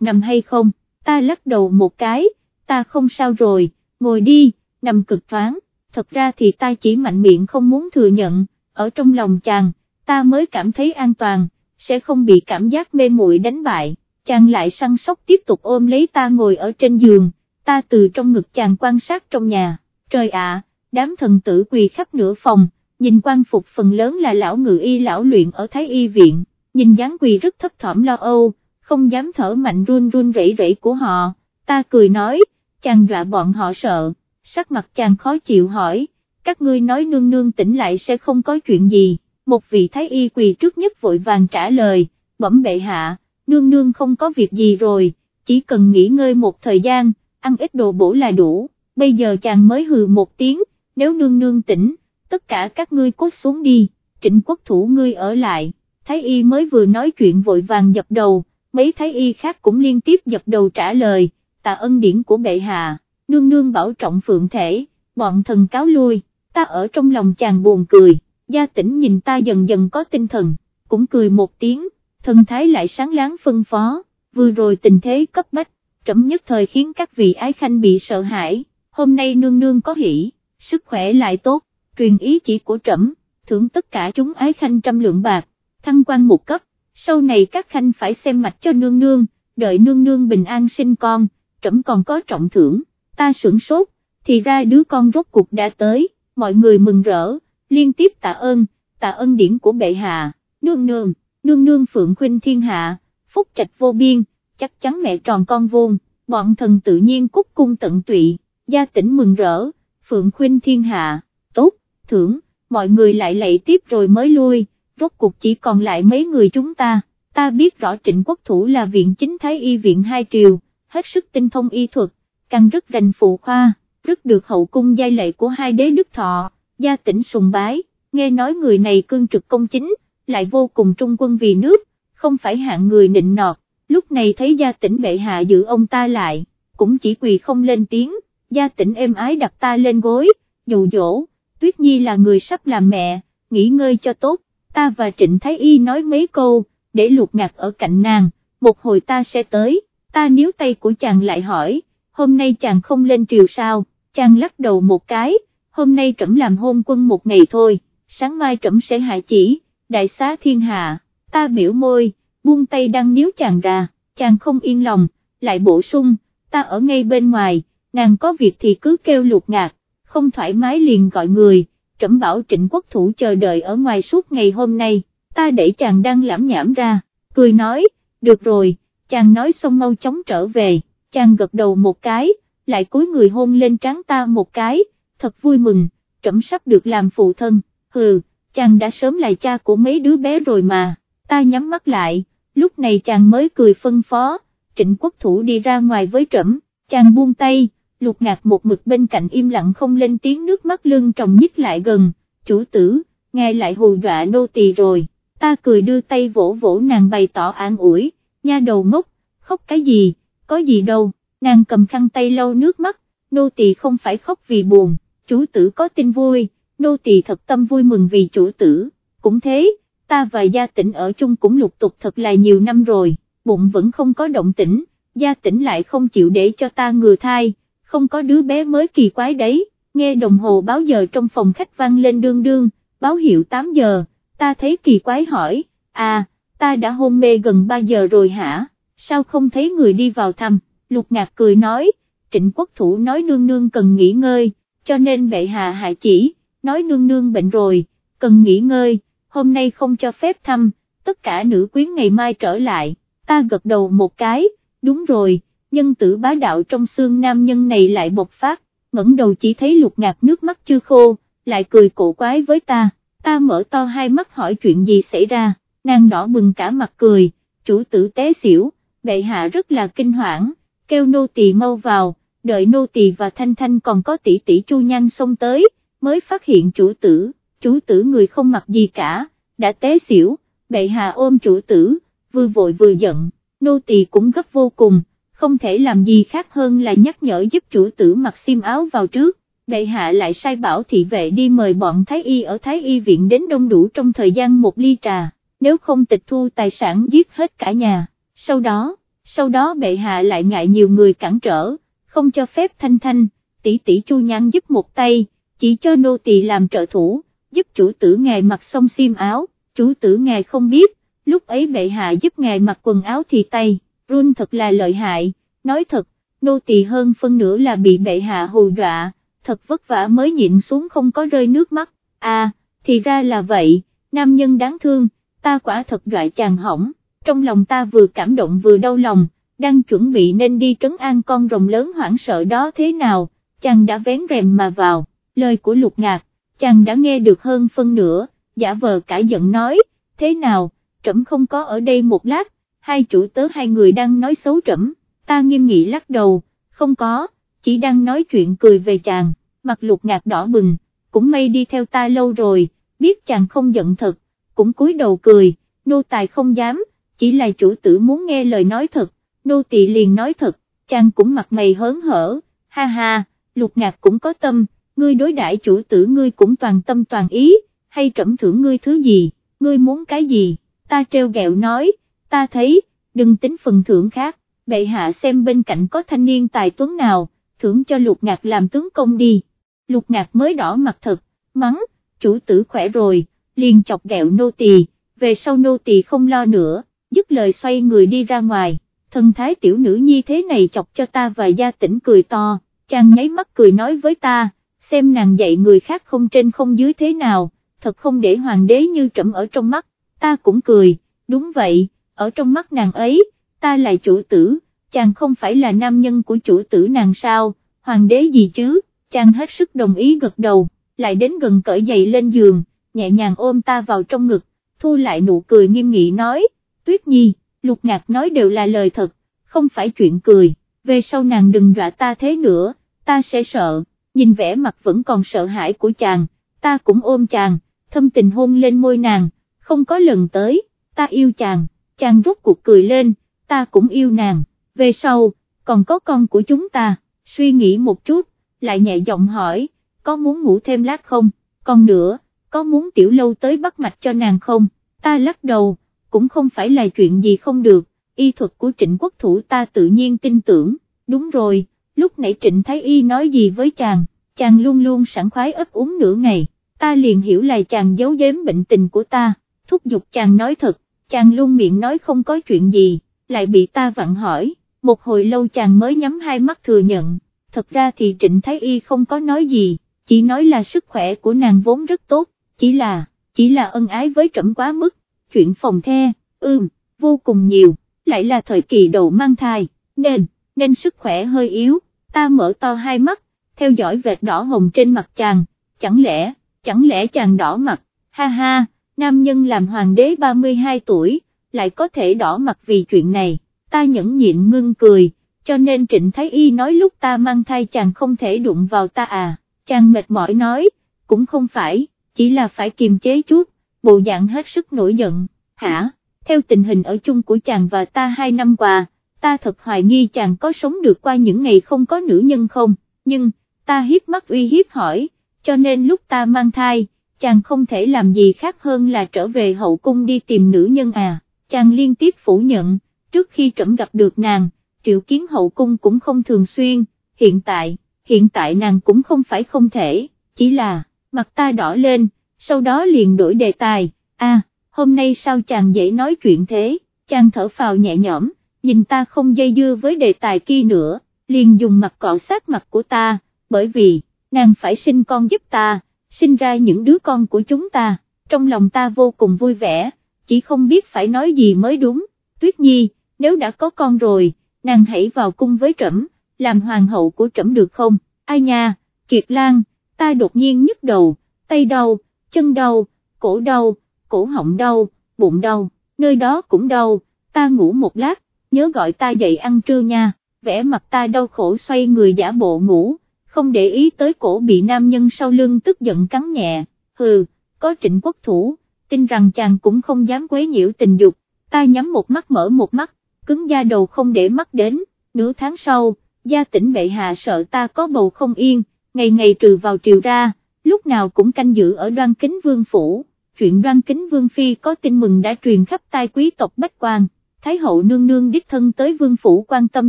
nằm hay không, ta lắc đầu một cái, ta không sao rồi, ngồi đi, nằm cực thoáng, thật ra thì ta chỉ mạnh miệng không muốn thừa nhận, ở trong lòng chàng, ta mới cảm thấy an toàn, sẽ không bị cảm giác mê muội đánh bại, chàng lại săn sóc tiếp tục ôm lấy ta ngồi ở trên giường, ta từ trong ngực chàng quan sát trong nhà, trời ạ, đám thần tử quỳ khắp nửa phòng, nhìn quan phục phần lớn là lão ngự y lão luyện ở Thái Y viện, nhìn dáng quỳ rất thấp thỏm lo âu, không dám thở mạnh run run rẩy rẩy của họ, ta cười nói, chàng dọa bọn họ sợ, sắc mặt chàng khó chịu hỏi, các ngươi nói nương nương tỉnh lại sẽ không có chuyện gì, một vị thái y quỳ trước nhất vội vàng trả lời, bẩm bệ hạ, nương nương không có việc gì rồi, chỉ cần nghỉ ngơi một thời gian, ăn ít đồ bổ là đủ, bây giờ chàng mới hừ một tiếng, nếu nương nương tỉnh, tất cả các ngươi cốt xuống đi, trịnh quốc thủ ngươi ở lại, thái y mới vừa nói chuyện vội vàng dập đầu, mấy thái y khác cũng liên tiếp dập đầu trả lời, tạ ân điển của bệ hạ, nương nương bảo trọng phượng thể, bọn thần cáo lui, ta ở trong lòng chàng buồn cười, gia tỉnh nhìn ta dần dần có tinh thần, cũng cười một tiếng, thần thái lại sáng láng phân phó, vừa rồi tình thế cấp bách, trẫm nhất thời khiến các vị ái khanh bị sợ hãi, hôm nay nương nương có hỷ, sức khỏe lại tốt, truyền ý chỉ của trẫm, thưởng tất cả chúng ái khanh trăm lượng bạc, thăng quan một cấp, sau này các khanh phải xem mạch cho nương nương, đợi nương nương bình an sinh con, trẫm còn có trọng thưởng, ta sửng sốt, thì ra đứa con rốt cuộc đã tới, mọi người mừng rỡ, liên tiếp tạ ơn, tạ ơn điển của bệ hạ, nương nương, nương nương phượng khuynh thiên hạ, phúc trạch vô biên, chắc chắn mẹ tròn con vuông, bọn thần tự nhiên cúc cung tận tụy, gia tỉnh mừng rỡ, phượng khuynh thiên hạ, tốt, thưởng, mọi người lại lạy tiếp rồi mới lui, rốt cuộc chỉ còn lại mấy người chúng ta, ta biết rõ trịnh quốc thủ là viện chính thái y viện hai triều, hết sức tinh thông y thuật, càng rất rành phụ khoa, rất được hậu cung giai lệ của hai đế đức thọ, gia tỉnh sùng bái, nghe nói người này cương trực công chính, lại vô cùng trung quân vì nước, không phải hạng người nịnh nọt, lúc này thấy gia tỉnh bệ hạ giữ ông ta lại, cũng chỉ quỳ không lên tiếng, gia tỉnh êm ái đặt ta lên gối, dụ dỗ, tuyết nhi là người sắp làm mẹ, nghỉ ngơi cho tốt, ta và trịnh Thái Y nói mấy câu, để luộc ngạc ở cạnh nàng, một hồi ta sẽ tới, ta níu tay của chàng lại hỏi, hôm nay chàng không lên triều sao, chàng lắc đầu một cái, hôm nay trẫm làm hôn quân một ngày thôi, sáng mai trẫm sẽ hạ chỉ, đại xá thiên hạ, ta biểu môi, buông tay đang níu chàng ra, chàng không yên lòng, lại bổ sung, ta ở ngay bên ngoài, nàng có việc thì cứ kêu lục ngạc, không thoải mái liền gọi người, trẫm bảo trịnh quốc thủ chờ đợi ở ngoài suốt ngày hôm nay, ta để chàng đang lãm nhảm ra, cười nói, được rồi, chàng nói xong mau chóng trở về, chàng gật đầu một cái, lại cúi người hôn lên trán ta một cái, thật vui mừng, trẫm sắp được làm phụ thân, hừ, chàng đã sớm là cha của mấy đứa bé rồi mà, ta nhắm mắt lại, lúc này chàng mới cười phân phó, trịnh quốc thủ đi ra ngoài với trẫm, chàng buông tay, lục ngạc một mực bên cạnh im lặng không lên tiếng nước mắt lưng tròng nhích lại gần, chủ tử, ngài lại hù dọa nô tỳ rồi, ta cười đưa tay vỗ vỗ nàng bày tỏ an ủi, nha đầu ngốc, khóc cái gì, có gì đâu, nàng cầm khăn tay lau nước mắt, nô tỳ không phải khóc vì buồn, chủ tử có tin vui, nô tỳ thật tâm vui mừng vì chủ tử, cũng thế, ta và gia tỉnh ở chung cũng lục tục thật là nhiều năm rồi, bụng vẫn không có động tĩnh, gia tỉnh lại không chịu để cho ta ngừa thai, không có đứa bé mới kỳ quái đấy, nghe đồng hồ báo giờ trong phòng khách vang lên đương đương, báo hiệu 8 giờ, ta thấy kỳ quái hỏi, à, ta đã hôn mê gần 3 giờ rồi hả, sao không thấy người đi vào thăm, lục ngạc cười nói, trịnh quốc thủ nói nương nương cần nghỉ ngơi, cho nên bệ hạ hạ chỉ, nói nương nương bệnh rồi, cần nghỉ ngơi, hôm nay không cho phép thăm, tất cả nữ quyến ngày mai trở lại, ta gật đầu một cái, đúng rồi nhân tử bá đạo trong xương nam nhân này lại bộc phát, ngẩng đầu chỉ thấy lục ngạc nước mắt chưa khô, lại cười cổ quái với ta, ta mở to hai mắt hỏi chuyện gì xảy ra, nàng đỏ bừng cả mặt cười, chủ tử té xỉu, bệ hạ rất là kinh hoảng, kêu nô tỳ mau vào, đợi nô tỳ và thanh thanh còn có tỷ tỷ chu nhanh xông tới, mới phát hiện chủ tử, chủ tử người không mặc gì cả, đã té xỉu, bệ hạ ôm chủ tử, vừa vội vừa giận, nô tỳ cũng gấp vô cùng, không thể làm gì khác hơn là nhắc nhở giúp chủ tử mặc xiêm áo vào trước, bệ hạ lại sai bảo thị vệ đi mời bọn Thái Y ở Thái Y viện đến đông đủ trong thời gian một ly trà, nếu không tịch thu tài sản giết hết cả nhà, sau đó, sau đó bệ hạ lại ngại nhiều người cản trở, không cho phép thanh thanh, tỷ tỷ chu nhan giúp một tay, chỉ cho nô tỳ làm trợ thủ, giúp chủ tử ngài mặc xong xiêm áo, chủ tử ngài không biết, lúc ấy bệ hạ giúp ngài mặc quần áo thì tay run thật là lợi hại, nói thật, nô tỳ hơn phân nửa là bị bệ hạ hù dọa, thật vất vả mới nhịn xuống không có rơi nước mắt, à, thì ra là vậy, nam nhân đáng thương, ta quả thật dọa chàng hỏng, trong lòng ta vừa cảm động vừa đau lòng, đang chuẩn bị nên đi trấn an con rồng lớn hoảng sợ đó thế nào, chàng đã vén rèm mà vào, lời của lục ngạc, chàng đã nghe được hơn phân nửa, giả vờ cả giận nói, thế nào, trẫm không có ở đây một lát, hai chủ tớ hai người đang nói xấu trẫm, ta nghiêm nghị lắc đầu, không có, chỉ đang nói chuyện cười về chàng, mặt lục ngạc đỏ bừng, cũng may đi theo ta lâu rồi, biết chàng không giận thật, cũng cúi đầu cười, nô tài không dám, chỉ là chủ tử muốn nghe lời nói thật, nô tỳ liền nói thật, chàng cũng mặt mày hớn hở, ha ha, lục ngạc cũng có tâm, ngươi đối đãi chủ tử ngươi cũng toàn tâm toàn ý, hay trẫm thưởng ngươi thứ gì, ngươi muốn cái gì, ta treo gẹo nói, ta thấy, đừng tính phần thưởng khác, bệ hạ xem bên cạnh có thanh niên tài tuấn nào, thưởng cho lục ngạc làm tướng công đi, lục ngạc mới đỏ mặt thật, mắng, chủ tử khỏe rồi, liền chọc gẹo nô tỳ, về sau nô tỳ không lo nữa, dứt lời xoay người đi ra ngoài, thân thái tiểu nữ nhi thế này chọc cho ta và gia tỉnh cười to, chàng nháy mắt cười nói với ta, xem nàng dạy người khác không trên không dưới thế nào, thật không để hoàng đế như trẫm ở trong mắt, ta cũng cười, đúng vậy, ở trong mắt nàng ấy, ta là chủ tử, chàng không phải là nam nhân của chủ tử nàng sao, hoàng đế gì chứ, chàng hết sức đồng ý gật đầu, lại đến gần cởi giày lên giường, nhẹ nhàng ôm ta vào trong ngực, thu lại nụ cười nghiêm nghị nói, tuyết nhi, lục ngạc nói đều là lời thật, không phải chuyện cười, về sau nàng đừng dọa ta thế nữa, ta sẽ sợ, nhìn vẻ mặt vẫn còn sợ hãi của chàng, ta cũng ôm chàng, thâm tình hôn lên môi nàng, không có lần tới, ta yêu chàng, chàng rút cuộc cười lên, ta cũng yêu nàng, về sau, còn có con của chúng ta, suy nghĩ một chút, lại nhẹ giọng hỏi, có muốn ngủ thêm lát không, còn nữa, có muốn tiểu lâu tới bắt mạch cho nàng không, ta lắc đầu, cũng không phải là chuyện gì không được, y thuật của trịnh quốc thủ ta tự nhiên tin tưởng, đúng rồi, lúc nãy trịnh Thái Y nói gì với chàng, chàng luôn luôn sẵn khoái ấp úng nửa ngày, ta liền hiểu là chàng giấu giếm bệnh tình của ta, thúc giục chàng nói thật, chàng luôn miệng nói không có chuyện gì, lại bị ta vặn hỏi, một hồi lâu chàng mới nhắm hai mắt thừa nhận, thật ra thì trịnh Thái Y không có nói gì, chỉ nói là sức khỏe của nàng vốn rất tốt, chỉ là, chỉ là ân ái với trẫm quá mức, chuyện phòng the, ưm, vô cùng nhiều, lại là thời kỳ đầu mang thai, nên, nên sức khỏe hơi yếu, ta mở to hai mắt, theo dõi vệt đỏ hồng trên mặt chàng, chẳng lẽ, chẳng lẽ chàng đỏ mặt, ha ha, nam nhân làm hoàng đế 32 tuổi, lại có thể đỏ mặt vì chuyện này, ta nhẫn nhịn ngưng cười, cho nên Trịnh Thái Y nói lúc ta mang thai chàng không thể đụng vào ta à, chàng mệt mỏi nói, cũng không phải, chỉ là phải kiềm chế chút, bộ dạng hết sức nổi giận, hả, theo tình hình ở chung của chàng và ta hai năm qua, ta thật hoài nghi chàng có sống được qua những ngày không có nữ nhân không, nhưng, ta hiếp mắt uy hiếp hỏi, cho nên lúc ta mang thai, chàng không thể làm gì khác hơn là trở về hậu cung đi tìm nữ nhân à, chàng liên tiếp phủ nhận, trước khi trẫm gặp được nàng, triệu kiến hậu cung cũng không thường xuyên, hiện tại, hiện tại nàng cũng không phải không thể, chỉ là, mặt ta đỏ lên, sau đó liền đổi đề tài, a hôm nay sao chàng dễ nói chuyện thế, chàng thở phào nhẹ nhõm, nhìn ta không dây dưa với đề tài kia nữa, liền dùng mặt cọ sát mặt của ta, bởi vì, nàng phải sinh con giúp ta, sinh ra những đứa con của chúng ta, trong lòng ta vô cùng vui vẻ, chỉ không biết phải nói gì mới đúng, tuyết nhi, nếu đã có con rồi, nàng hãy vào cung với trẫm, làm hoàng hậu của trẫm được không, ai nha, kiệt lan, ta đột nhiên nhức đầu, tay đau, chân đau, cổ đau, cổ họng đau, bụng đau, nơi đó cũng đau, ta ngủ một lát, nhớ gọi ta dậy ăn trưa nha, vẽ mặt ta đau khổ xoay người giả bộ ngủ, không để ý tới cổ bị nam nhân sau lưng tức giận cắn nhẹ, hừ, có trịnh quốc thủ, tin rằng chàng cũng không dám quấy nhiễu tình dục, ta nhắm một mắt mở một mắt, cứng da đầu không để mắt đến, nửa tháng sau, gia tỉnh bệ hạ sợ ta có bầu không yên, ngày ngày trừ vào triều ra, lúc nào cũng canh giữ ở đoan kính vương phủ, chuyện đoan kính vương phi có tin mừng đã truyền khắp tai quý tộc Bách quan, Thái hậu nương nương đích thân tới vương phủ quan tâm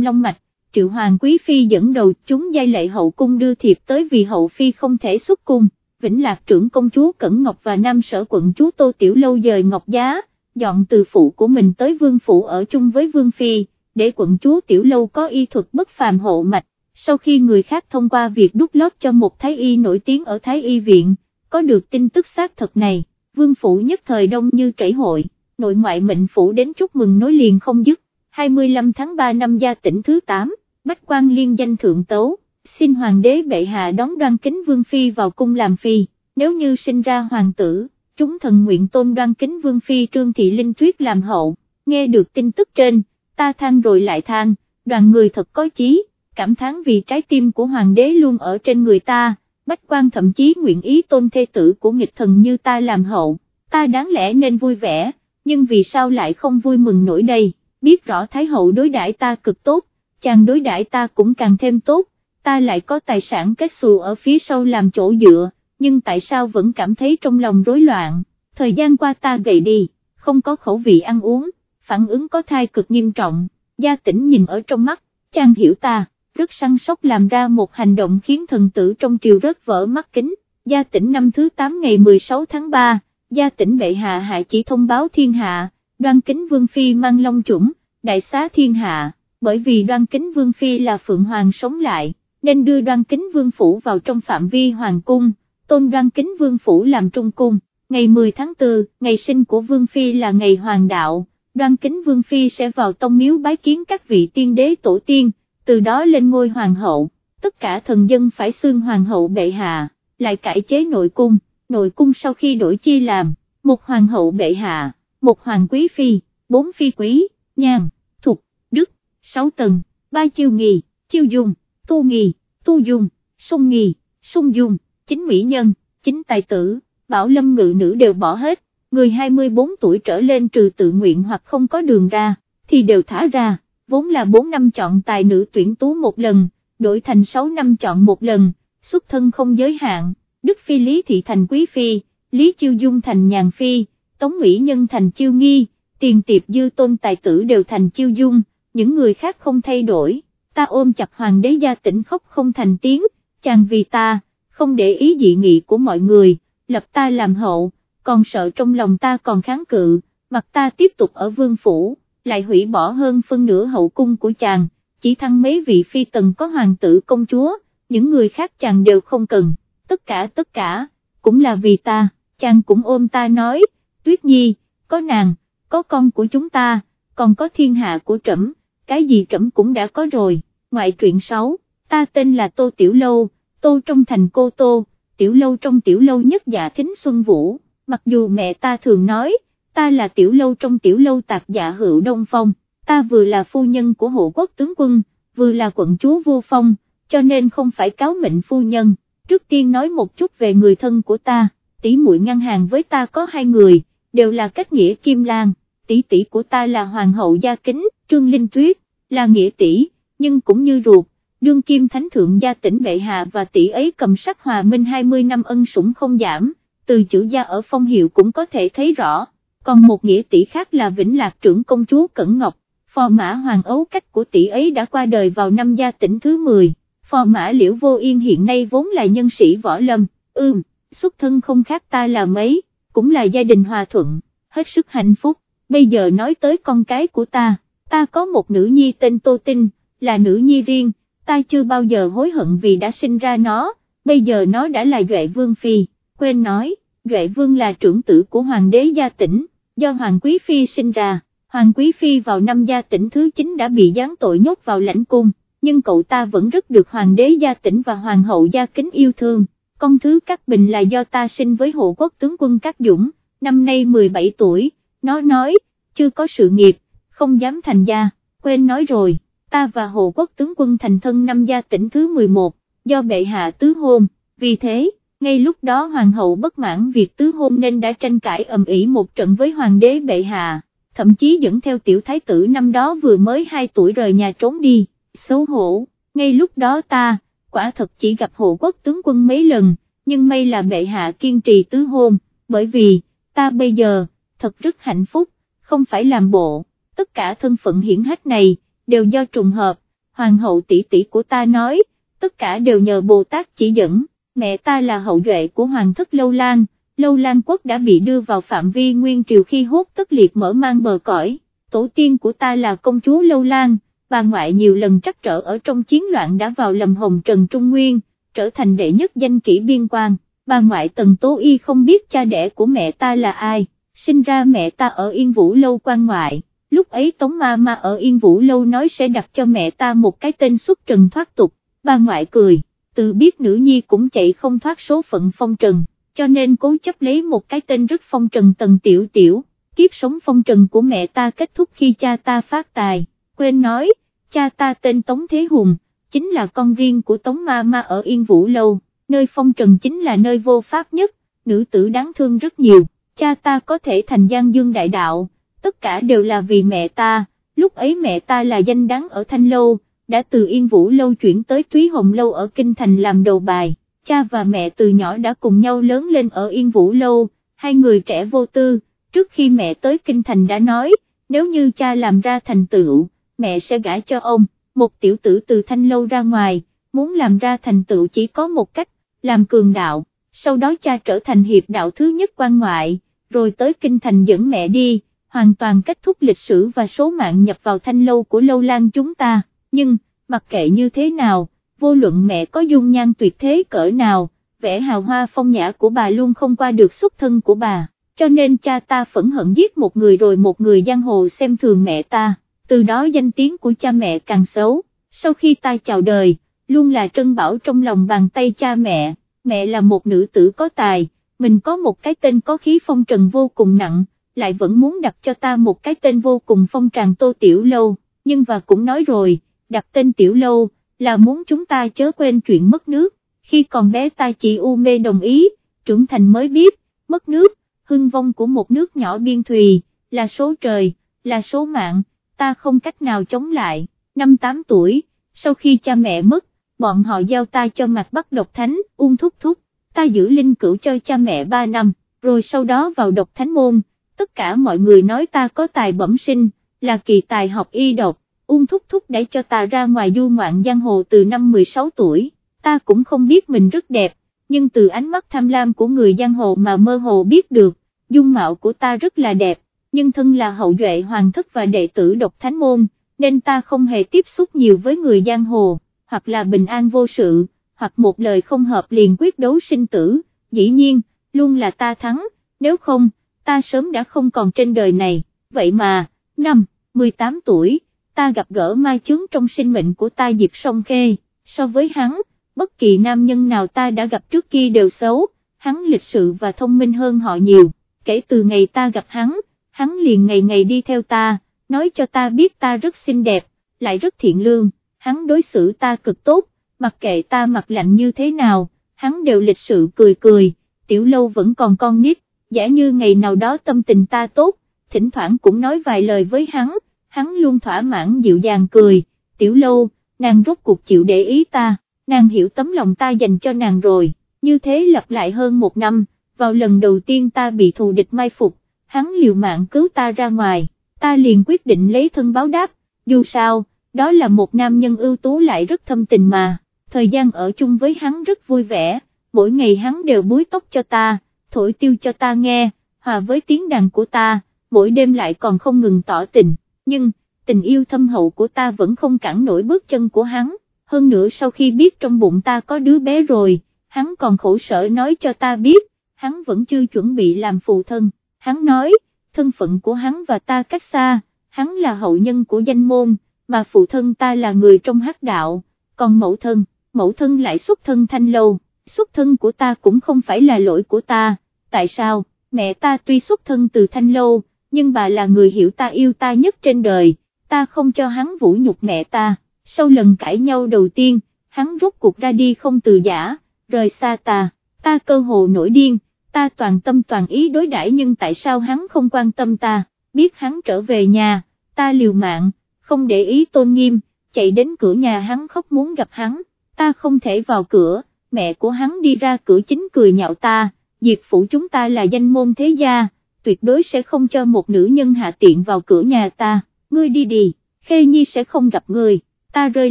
long mạch, triệu hoàng quý phi dẫn đầu chúng giai lệ hậu cung đưa thiệp tới vì hậu phi không thể xuất cung, Vĩnh Lạc trưởng công chúa Cẩn Ngọc và Nam sở quận chúa Tô Tiểu Lâu dời Ngọc Giá, dọn từ phủ của mình tới vương phủ ở chung với vương phi, để quận chúa Tiểu Lâu có y thuật bất phàm hộ mạch, sau khi người khác thông qua việc đút lót cho một thái y nổi tiếng ở thái y viện, có được tin tức xác thật này, vương phủ nhất thời đông như trảy hội, nội ngoại mệnh phủ đến chúc mừng nối liền không dứt, 25 tháng 3 năm gia tỉnh thứ 8, Bách quan liên danh thượng tấu, xin hoàng đế bệ hạ đón đoan kính vương phi vào cung làm phi, nếu như sinh ra hoàng tử, chúng thần nguyện tôn đoan kính vương phi trương thị linh tuyết làm hậu, nghe được tin tức trên, ta than rồi lại than, đoàn người thật có chí, cảm thán vì trái tim của hoàng đế luôn ở trên người ta, bách quan thậm chí nguyện ý tôn thê tử của nghịch thần như ta làm hậu, ta đáng lẽ nên vui vẻ, nhưng vì sao lại không vui mừng nổi đây, biết rõ Thái hậu đối đãi ta cực tốt, chàng đối đãi ta cũng càng thêm tốt, ta lại có tài sản kết xù ở phía sau làm chỗ dựa, nhưng tại sao vẫn cảm thấy trong lòng rối loạn, thời gian qua ta gầy đi, không có khẩu vị ăn uống, phản ứng có thai cực nghiêm trọng, gia tỉnh nhìn ở trong mắt, chàng hiểu ta, rất săn sóc làm ra một hành động khiến thần tử trong triều rớt vỡ mắt kính, gia tỉnh năm thứ 8 ngày 16 tháng 3, gia tỉnh bệ hạ hạ chỉ thông báo thiên hạ, đoan kính vương phi mang long chủng, đại xá thiên hạ, bởi vì đoan kính vương phi là phượng hoàng sống lại, nên đưa đoan kính vương phủ vào trong phạm vi hoàng cung, tôn đoan kính vương phủ làm trung cung, ngày 10 tháng 4, ngày sinh của vương phi là ngày hoàng đạo, đoan kính vương phi sẽ vào tông miếu bái kiến các vị tiên đế tổ tiên, từ đó lên ngôi hoàng hậu, tất cả thần dân phải xương hoàng hậu bệ hạ, lại cải chế nội cung, nội cung sau khi đổi chi làm, một hoàng hậu bệ hạ, một hoàng quý phi, bốn phi quý, nhàn, thục, đức, sáu tầng, ba chiêu nghi, chiêu dung, tu nghi, tu dung, sung nghi, sung dung, chính mỹ nhân, chính tài tử, bảo lâm ngự nữ đều bỏ hết, người 24 tuổi trở lên trừ tự nguyện hoặc không có đường ra, thì đều thả ra, vốn là 4 năm chọn tài nữ tuyển tú một lần, đổi thành 6 năm chọn một lần, xuất thân không giới hạn, Đức Phi Lý Thị thành Quý Phi, Lý Chiêu Dung thành Nhàn Phi, Tống Mỹ Nhân thành Chiêu Nghi, tiền tiệp dư tôn tài tử đều thành Chiêu Dung, những người khác không thay đổi, ta ôm chặt hoàng đế gia tỉnh khóc không thành tiếng, chàng vì ta, không để ý dị nghị của mọi người, lập ta làm hậu, còn sợ trong lòng ta còn kháng cự, mặt ta tiếp tục ở vương phủ, lại hủy bỏ hơn phân nửa hậu cung của chàng, chỉ thăng mấy vị phi tần có hoàng tử công chúa, những người khác chàng đều không cần, tất cả tất cả, cũng là vì ta, chàng cũng ôm ta nói, tuyết nhi, có nàng, có con của chúng ta, còn có thiên hạ của trẫm, cái gì trẫm cũng đã có rồi, ngoại truyện 6, ta tên là Tô Tiểu Lâu, Tô trong thành cô Tô, Tiểu Lâu trong Tiểu Lâu nhất dạ thính Xuân Vũ, mặc dù mẹ ta thường nói, ta là Tiểu Lâu trong Tiểu Lâu tạc dạ hữu Đông Phong, ta vừa là phu nhân của hộ quốc tướng quân, vừa là quận chúa vô phong, cho nên không phải cáo mệnh phu nhân, trước tiên nói một chút về người thân của ta, tỷ muội ngăn hàng với ta có hai người, đều là cách nghĩa Kim Lan, tỷ tỷ của ta là Hoàng hậu Gia Kính, Trương Linh Tuyết, là nghĩa tỷ, nhưng cũng như ruột, đương kim thánh thượng gia tỉnh bệ hạ và tỷ ấy cầm sắc hòa minh 20 năm ân sủng không giảm, từ chữ gia ở phong hiệu cũng có thể thấy rõ, còn một nghĩa tỷ khác là Vĩnh Lạc trưởng công chúa Cẩn Ngọc, phò mã hoàng ấu cách của tỷ ấy đã qua đời vào năm gia tỉnh thứ 10, phò mã liễu vô yên hiện nay vốn là nhân sĩ võ lâm, ưm, xuất thân không khác ta là mấy, cũng là gia đình hòa thuận, hết sức hạnh phúc, bây giờ nói tới con cái của ta, ta có một nữ nhi tên Tô Tinh, là nữ nhi riêng, ta chưa bao giờ hối hận vì đã sinh ra nó, bây giờ nó đã là Duệ Vương Phi, quên nói, Duệ Vương là trưởng tử của Hoàng đế Gia Tỉnh, do Hoàng Quý Phi sinh ra, Hoàng Quý Phi vào năm Gia Tỉnh thứ 9 đã bị giáng tội nhốt vào lãnh cung, nhưng cậu ta vẫn rất được Hoàng đế Gia Tỉnh và Hoàng hậu Gia Kính yêu thương, con thứ Cát Bình là do ta sinh với hộ quốc tướng quân Cát Dũng, năm nay 17 tuổi, nó nói, chưa có sự nghiệp, không dám thành gia, quên nói rồi ta và hộ quốc tướng quân thành thân năm gia tỉnh thứ 11, do bệ hạ tứ hôn, vì thế, ngay lúc đó hoàng hậu bất mãn việc tứ hôn nên đã tranh cãi ầm ĩ một trận với hoàng đế bệ hạ, thậm chí dẫn theo tiểu thái tử năm đó vừa mới 2 tuổi rời nhà trốn đi, xấu hổ, ngay lúc đó ta, quả thật chỉ gặp hộ quốc tướng quân mấy lần, nhưng may là bệ hạ kiên trì tứ hôn, bởi vì, ta bây giờ, thật rất hạnh phúc, không phải làm bộ, tất cả thân phận hiển hách này, đều do trùng hợp, hoàng hậu tỷ tỷ của ta nói, tất cả đều nhờ Bồ Tát chỉ dẫn, mẹ ta là hậu duệ của hoàng thất Lâu Lan, Lâu Lan quốc đã bị đưa vào phạm vi nguyên triều khi hốt tất liệt mở mang bờ cõi, tổ tiên của ta là công chúa Lâu Lan, bà ngoại nhiều lần trắc trở ở trong chiến loạn đã vào lầm hồng Trần Trung Nguyên, trở thành đệ nhất danh kỹ biên quan, bà ngoại Tần Tố Y không biết cha đẻ của mẹ ta là ai, sinh ra mẹ ta ở Yên Vũ Lâu quan ngoại. Lúc ấy Tống Ma Ma ở Yên Vũ Lâu nói sẽ đặt cho mẹ ta một cái tên xuất trần thoát tục, bà ngoại cười, tự biết nữ nhi cũng chạy không thoát số phận phong trần, cho nên cố chấp lấy một cái tên rất phong trần tần tiểu tiểu, kiếp sống phong trần của mẹ ta kết thúc khi cha ta phát tài, quên nói, cha ta tên Tống Thế Hùng, chính là con riêng của Tống Ma Ma ở Yên Vũ Lâu, nơi phong trần chính là nơi vô pháp nhất, nữ tử đáng thương rất nhiều, cha ta có thể thành Giang Dương Đại Đạo, tất cả đều là vì mẹ ta, lúc ấy mẹ ta là danh đáng ở Thanh Lâu, đã từ Yên Vũ Lâu chuyển tới Thúy Hồng Lâu ở Kinh Thành làm đầu bài, cha và mẹ từ nhỏ đã cùng nhau lớn lên ở Yên Vũ Lâu, hai người trẻ vô tư, trước khi mẹ tới Kinh Thành đã nói, nếu như cha làm ra thành tựu, mẹ sẽ gả cho ông, một tiểu tử từ Thanh Lâu ra ngoài, muốn làm ra thành tựu chỉ có một cách, làm cường đạo, sau đó cha trở thành hiệp đạo thứ nhất quan ngoại, rồi tới Kinh Thành dẫn mẹ đi, hoàn toàn kết thúc lịch sử và số mạng nhập vào Thanh Lâu của Lâu Lan chúng ta nhưng, mặc kệ như thế nào, vô luận mẹ có dung nhan tuyệt thế cỡ nào, vẻ hào hoa phong nhã của bà luôn không qua được xuất thân của bà, cho nên cha ta phẫn hận giết một người rồi một người giang hồ xem thường mẹ ta, từ đó danh tiếng của cha mẹ càng xấu, sau khi ta chào đời, luôn là trân bảo trong lòng bàn tay cha mẹ, mẹ là một nữ tử có tài, mình có một cái tên có khí phong trần vô cùng nặng, lại vẫn muốn đặt cho ta một cái tên vô cùng phong tràng tô tiểu lâu, nhưng và cũng nói rồi, đặt tên tiểu lâu, là muốn chúng ta chớ quên chuyện mất nước, khi còn bé ta chỉ u mê đồng ý, trưởng thành mới biết, mất nước, hưng vong của một nước nhỏ biên thùy, là số trời, là số mạng, ta không cách nào chống lại, năm 8 tuổi, sau khi cha mẹ mất, bọn họ giao ta cho mặt bắt độc thánh, ung thúc thúc, ta giữ linh cửu cho cha mẹ 3 năm, rồi sau đó vào độc thánh môn, tất cả mọi người nói ta có tài bẩm sinh, là kỳ tài học y độc, ung thúc thúc để cho ta ra ngoài du ngoạn giang hồ từ năm 16 tuổi, ta cũng không biết mình rất đẹp, nhưng từ ánh mắt tham lam của người giang hồ mà mơ hồ biết được, dung mạo của ta rất là đẹp, nhưng thân là hậu duệ hoàng thất và đệ tử độc thánh môn, nên ta không hề tiếp xúc nhiều với người giang hồ, hoặc là bình an vô sự, hoặc một lời không hợp liền quyết đấu sinh tử, dĩ nhiên, luôn là ta thắng, nếu không, ta sớm đã không còn trên đời này, vậy mà, năm, 18 tuổi, ta gặp gỡ mai chướng trong sinh mệnh của ta Diệp Song Khê, so với hắn, bất kỳ nam nhân nào ta đã gặp trước kia đều xấu, hắn lịch sự và thông minh hơn họ nhiều, kể từ ngày ta gặp hắn, hắn liền ngày ngày đi theo ta, nói cho ta biết ta rất xinh đẹp, lại rất thiện lương, hắn đối xử ta cực tốt, mặc kệ ta mặt lạnh như thế nào, hắn đều lịch sự cười cười, tiểu lâu vẫn còn con nít, giả như ngày nào đó tâm tình ta tốt, thỉnh thoảng cũng nói vài lời với hắn, hắn luôn thỏa mãn dịu dàng cười, tiểu lâu, nàng rốt cuộc chịu để ý ta, nàng hiểu tấm lòng ta dành cho nàng rồi, như thế lặp lại hơn một năm, vào lần đầu tiên ta bị thù địch mai phục, hắn liều mạng cứu ta ra ngoài, ta liền quyết định lấy thân báo đáp, dù sao, đó là một nam nhân ưu tú lại rất thâm tình mà, thời gian ở chung với hắn rất vui vẻ, mỗi ngày hắn đều búi tóc cho ta, thổi tiêu cho ta nghe, hòa với tiếng đàn của ta, mỗi đêm lại còn không ngừng tỏ tình nhưng, tình yêu thâm hậu của ta vẫn không cản nổi bước chân của hắn, hơn nữa sau khi biết trong bụng ta có đứa bé rồi, hắn còn khổ sở nói cho ta biết, hắn vẫn chưa chuẩn bị làm phụ thân, hắn nói, thân phận của hắn và ta cách xa, hắn là hậu nhân của danh môn, mà phụ thân ta là người trong hắc đạo, còn mẫu thân, mẫu thân lại xuất thân thanh lâu, xuất thân của ta cũng không phải là lỗi của ta, tại sao, mẹ ta tuy xuất thân từ thanh lâu, nhưng bà là người hiểu ta yêu ta nhất trên đời, ta không cho hắn vũ nhục mẹ ta, sau lần cãi nhau đầu tiên, hắn rút cuộc ra đi không từ giả, rời xa ta, ta cơ hồ nổi điên, ta toàn tâm toàn ý đối đãi nhưng tại sao hắn không quan tâm ta, biết hắn trở về nhà, ta liều mạng, không để ý tôn nghiêm, chạy đến cửa nhà hắn khóc muốn gặp hắn, ta không thể vào cửa, mẹ của hắn đi ra cửa chính cười nhạo ta, diệt phủ chúng ta là danh môn thế gia tuyệt đối sẽ không cho một nữ nhân hạ tiện vào cửa nhà ta, ngươi đi đi, Khê Nhi sẽ không gặp ngươi, ta rơi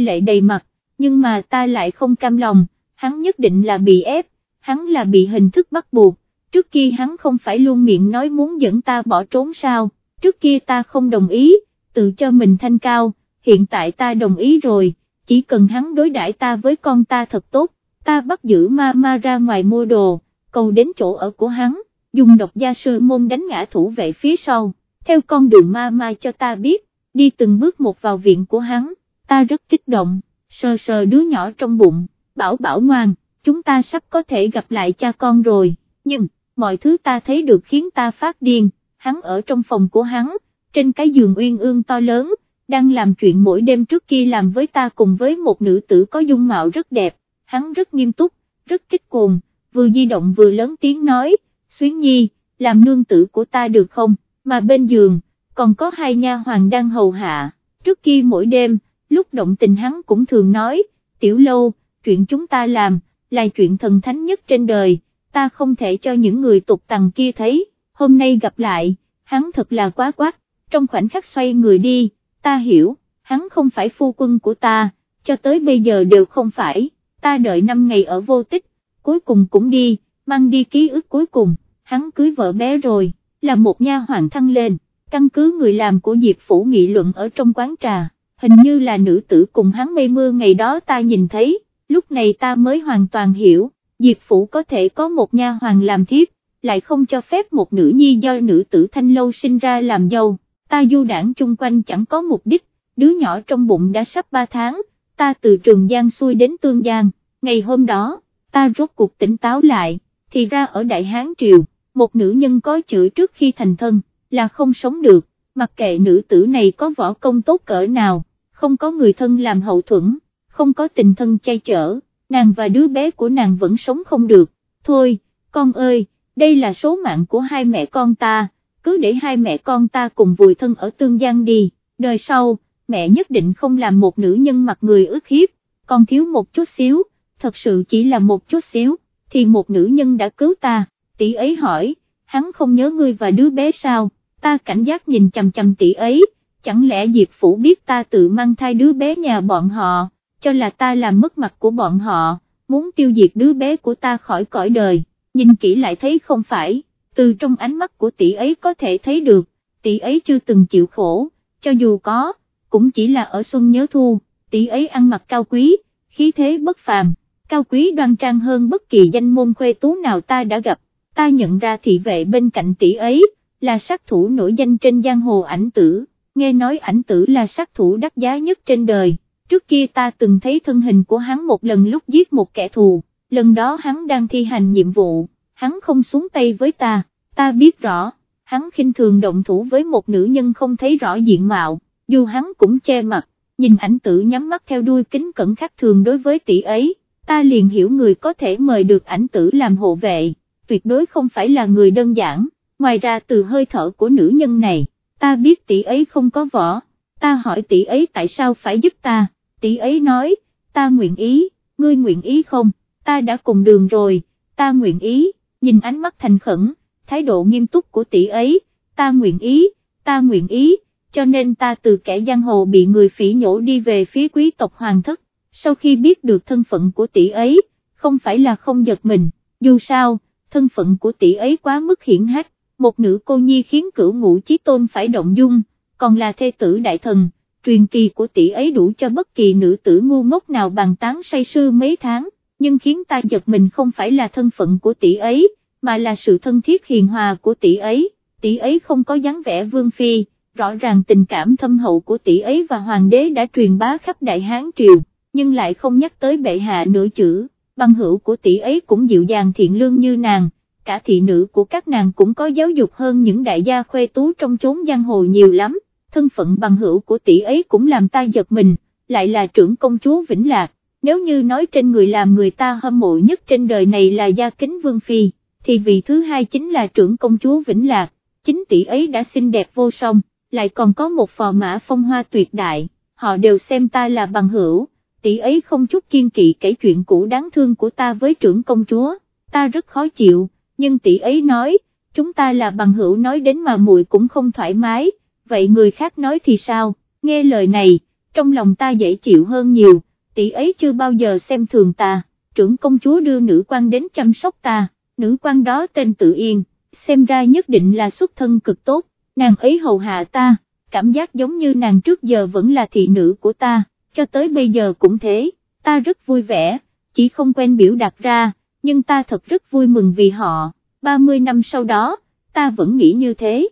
lệ đầy mặt, nhưng mà ta lại không cam lòng, hắn nhất định là bị ép, hắn là bị hình thức bắt buộc, trước kia hắn không phải luôn miệng nói muốn dẫn ta bỏ trốn sao, trước kia ta không đồng ý, tự cho mình thanh cao, hiện tại ta đồng ý rồi, chỉ cần hắn đối đãi ta với con ta thật tốt, ta bắt giữ ma ma ra ngoài mua đồ, cầu đến chỗ ở của hắn dùng độc gia sư môn đánh ngã thủ vệ phía sau, theo con đường ma ma cho ta biết, đi từng bước một vào viện của hắn, ta rất kích động, sờ sờ đứa nhỏ trong bụng, bảo bảo ngoan, chúng ta sắp có thể gặp lại cha con rồi, nhưng, mọi thứ ta thấy được khiến ta phát điên, hắn ở trong phòng của hắn, trên cái giường uyên ương to lớn, đang làm chuyện mỗi đêm trước kia làm với ta cùng với một nữ tử có dung mạo rất đẹp, hắn rất nghiêm túc, rất kích cuồng, vừa di động vừa lớn tiếng nói, Xuyến Nhi, làm nương tử của ta được không, mà bên giường, còn có hai nha hoàng đang hầu hạ, trước kia mỗi đêm, lúc động tình hắn cũng thường nói, tiểu lâu, chuyện chúng ta làm, là chuyện thần thánh nhất trên đời, ta không thể cho những người tục tằng kia thấy, hôm nay gặp lại, hắn thật là quá quát, trong khoảnh khắc xoay người đi, ta hiểu, hắn không phải phu quân của ta, cho tới bây giờ đều không phải, ta đợi năm ngày ở vô tích, cuối cùng cũng đi, mang đi ký ức cuối cùng, hắn cưới vợ bé rồi, là một nha hoàng thăng lên, căn cứ người làm của Diệp Phủ nghị luận ở trong quán trà, hình như là nữ tử cùng hắn mây mưa ngày đó ta nhìn thấy, lúc này ta mới hoàn toàn hiểu, Diệp Phủ có thể có một nha hoàng làm thiếp, lại không cho phép một nữ nhi do nữ tử thanh lâu sinh ra làm dâu, ta du đảng chung quanh chẳng có mục đích, đứa nhỏ trong bụng đã sắp 3 tháng, ta từ Trường Giang xuôi đến Tương Giang, ngày hôm đó, ta rốt cuộc tỉnh táo lại, thì ra ở Đại Hán Triều, một nữ nhân có chữ trước khi thành thân, là không sống được, mặc kệ nữ tử này có võ công tốt cỡ nào, không có người thân làm hậu thuẫn, không có tình thân chay chở, nàng và đứa bé của nàng vẫn sống không được, thôi, con ơi, đây là số mạng của hai mẹ con ta, cứ để hai mẹ con ta cùng vùi thân ở tương giang đi, đời sau, mẹ nhất định không làm một nữ nhân mặc người ước hiếp, con thiếu một chút xíu, thật sự chỉ là một chút xíu, thì một nữ nhân đã cứu ta, tỷ ấy hỏi, hắn không nhớ ngươi và đứa bé sao, ta cảnh giác nhìn chầm chầm tỷ ấy, chẳng lẽ Diệp Phủ biết ta tự mang thai đứa bé nhà bọn họ, cho là ta làm mất mặt của bọn họ, muốn tiêu diệt đứa bé của ta khỏi cõi đời, nhìn kỹ lại thấy không phải, từ trong ánh mắt của tỷ ấy có thể thấy được, tỷ ấy chưa từng chịu khổ, cho dù có, cũng chỉ là ở xuân nhớ thu, tỷ ấy ăn mặc cao quý, khí thế bất phàm, cao quý đoan trang hơn bất kỳ danh môn khuê tú nào ta đã gặp, ta nhận ra thị vệ bên cạnh tỷ ấy, là sát thủ nổi danh trên giang hồ ảnh tử, nghe nói ảnh tử là sát thủ đắt giá nhất trên đời, trước kia ta từng thấy thân hình của hắn một lần lúc giết một kẻ thù, lần đó hắn đang thi hành nhiệm vụ, hắn không xuống tay với ta, ta biết rõ, hắn khinh thường động thủ với một nữ nhân không thấy rõ diện mạo, dù hắn cũng che mặt, nhìn ảnh tử nhắm mắt theo đuôi kính cẩn khác thường đối với tỷ ấy, ta liền hiểu người có thể mời được ảnh tử làm hộ vệ, tuyệt đối không phải là người đơn giản, ngoài ra từ hơi thở của nữ nhân này, ta biết tỷ ấy không có võ, ta hỏi tỷ ấy tại sao phải giúp ta, tỷ ấy nói, ta nguyện ý, ngươi nguyện ý không, ta đã cùng đường rồi, ta nguyện ý, nhìn ánh mắt thành khẩn, thái độ nghiêm túc của tỷ ấy, ta nguyện ý, ta nguyện ý, cho nên ta từ kẻ giang hồ bị người phỉ nhổ đi về phía quý tộc hoàng thất, sau khi biết được thân phận của tỷ ấy, không phải là không giật mình, dù sao, thân phận của tỷ ấy quá mức hiển hách, một nữ cô nhi khiến cửu ngũ chí tôn phải động dung, còn là thê tử đại thần, truyền kỳ của tỷ ấy đủ cho bất kỳ nữ tử ngu ngốc nào bàn tán say sưa mấy tháng, nhưng khiến ta giật mình không phải là thân phận của tỷ ấy, mà là sự thân thiết hiền hòa của tỷ ấy, tỷ ấy không có dáng vẻ vương phi, rõ ràng tình cảm thâm hậu của tỷ ấy và hoàng đế đã truyền bá khắp đại hán triều, nhưng lại không nhắc tới bệ hạ nửa chữ, băng hữu của tỷ ấy cũng dịu dàng thiện lương như nàng, cả thị nữ của các nàng cũng có giáo dục hơn những đại gia khuê tú trong chốn giang hồ nhiều lắm, thân phận bằng hữu của tỷ ấy cũng làm ta giật mình, lại là trưởng công chúa Vĩnh Lạc, nếu như nói trên người làm người ta hâm mộ nhất trên đời này là gia kính vương phi, thì vị thứ hai chính là trưởng công chúa Vĩnh Lạc, chính tỷ ấy đã xinh đẹp vô song, lại còn có một phò mã phong hoa tuyệt đại, họ đều xem ta là bằng hữu, tỷ ấy không chút kiên kỵ kể chuyện cũ đáng thương của ta với trưởng công chúa, ta rất khó chịu nhưng tỷ ấy nói, chúng ta là bằng hữu nói đến mà muội cũng không thoải mái, vậy người khác nói thì sao, nghe lời này, trong lòng ta dễ chịu hơn nhiều, tỷ ấy chưa bao giờ xem thường ta, trưởng công chúa đưa nữ quan đến chăm sóc ta, nữ quan đó tên tự yên, xem ra nhất định là xuất thân cực tốt, nàng ấy hầu hạ ta, cảm giác giống như nàng trước giờ vẫn là thị nữ của ta, cho tới bây giờ cũng thế, ta rất vui vẻ, chỉ không quen biểu đạt ra nhưng ta thật rất vui mừng vì họ, 30 năm sau đó, ta vẫn nghĩ như thế.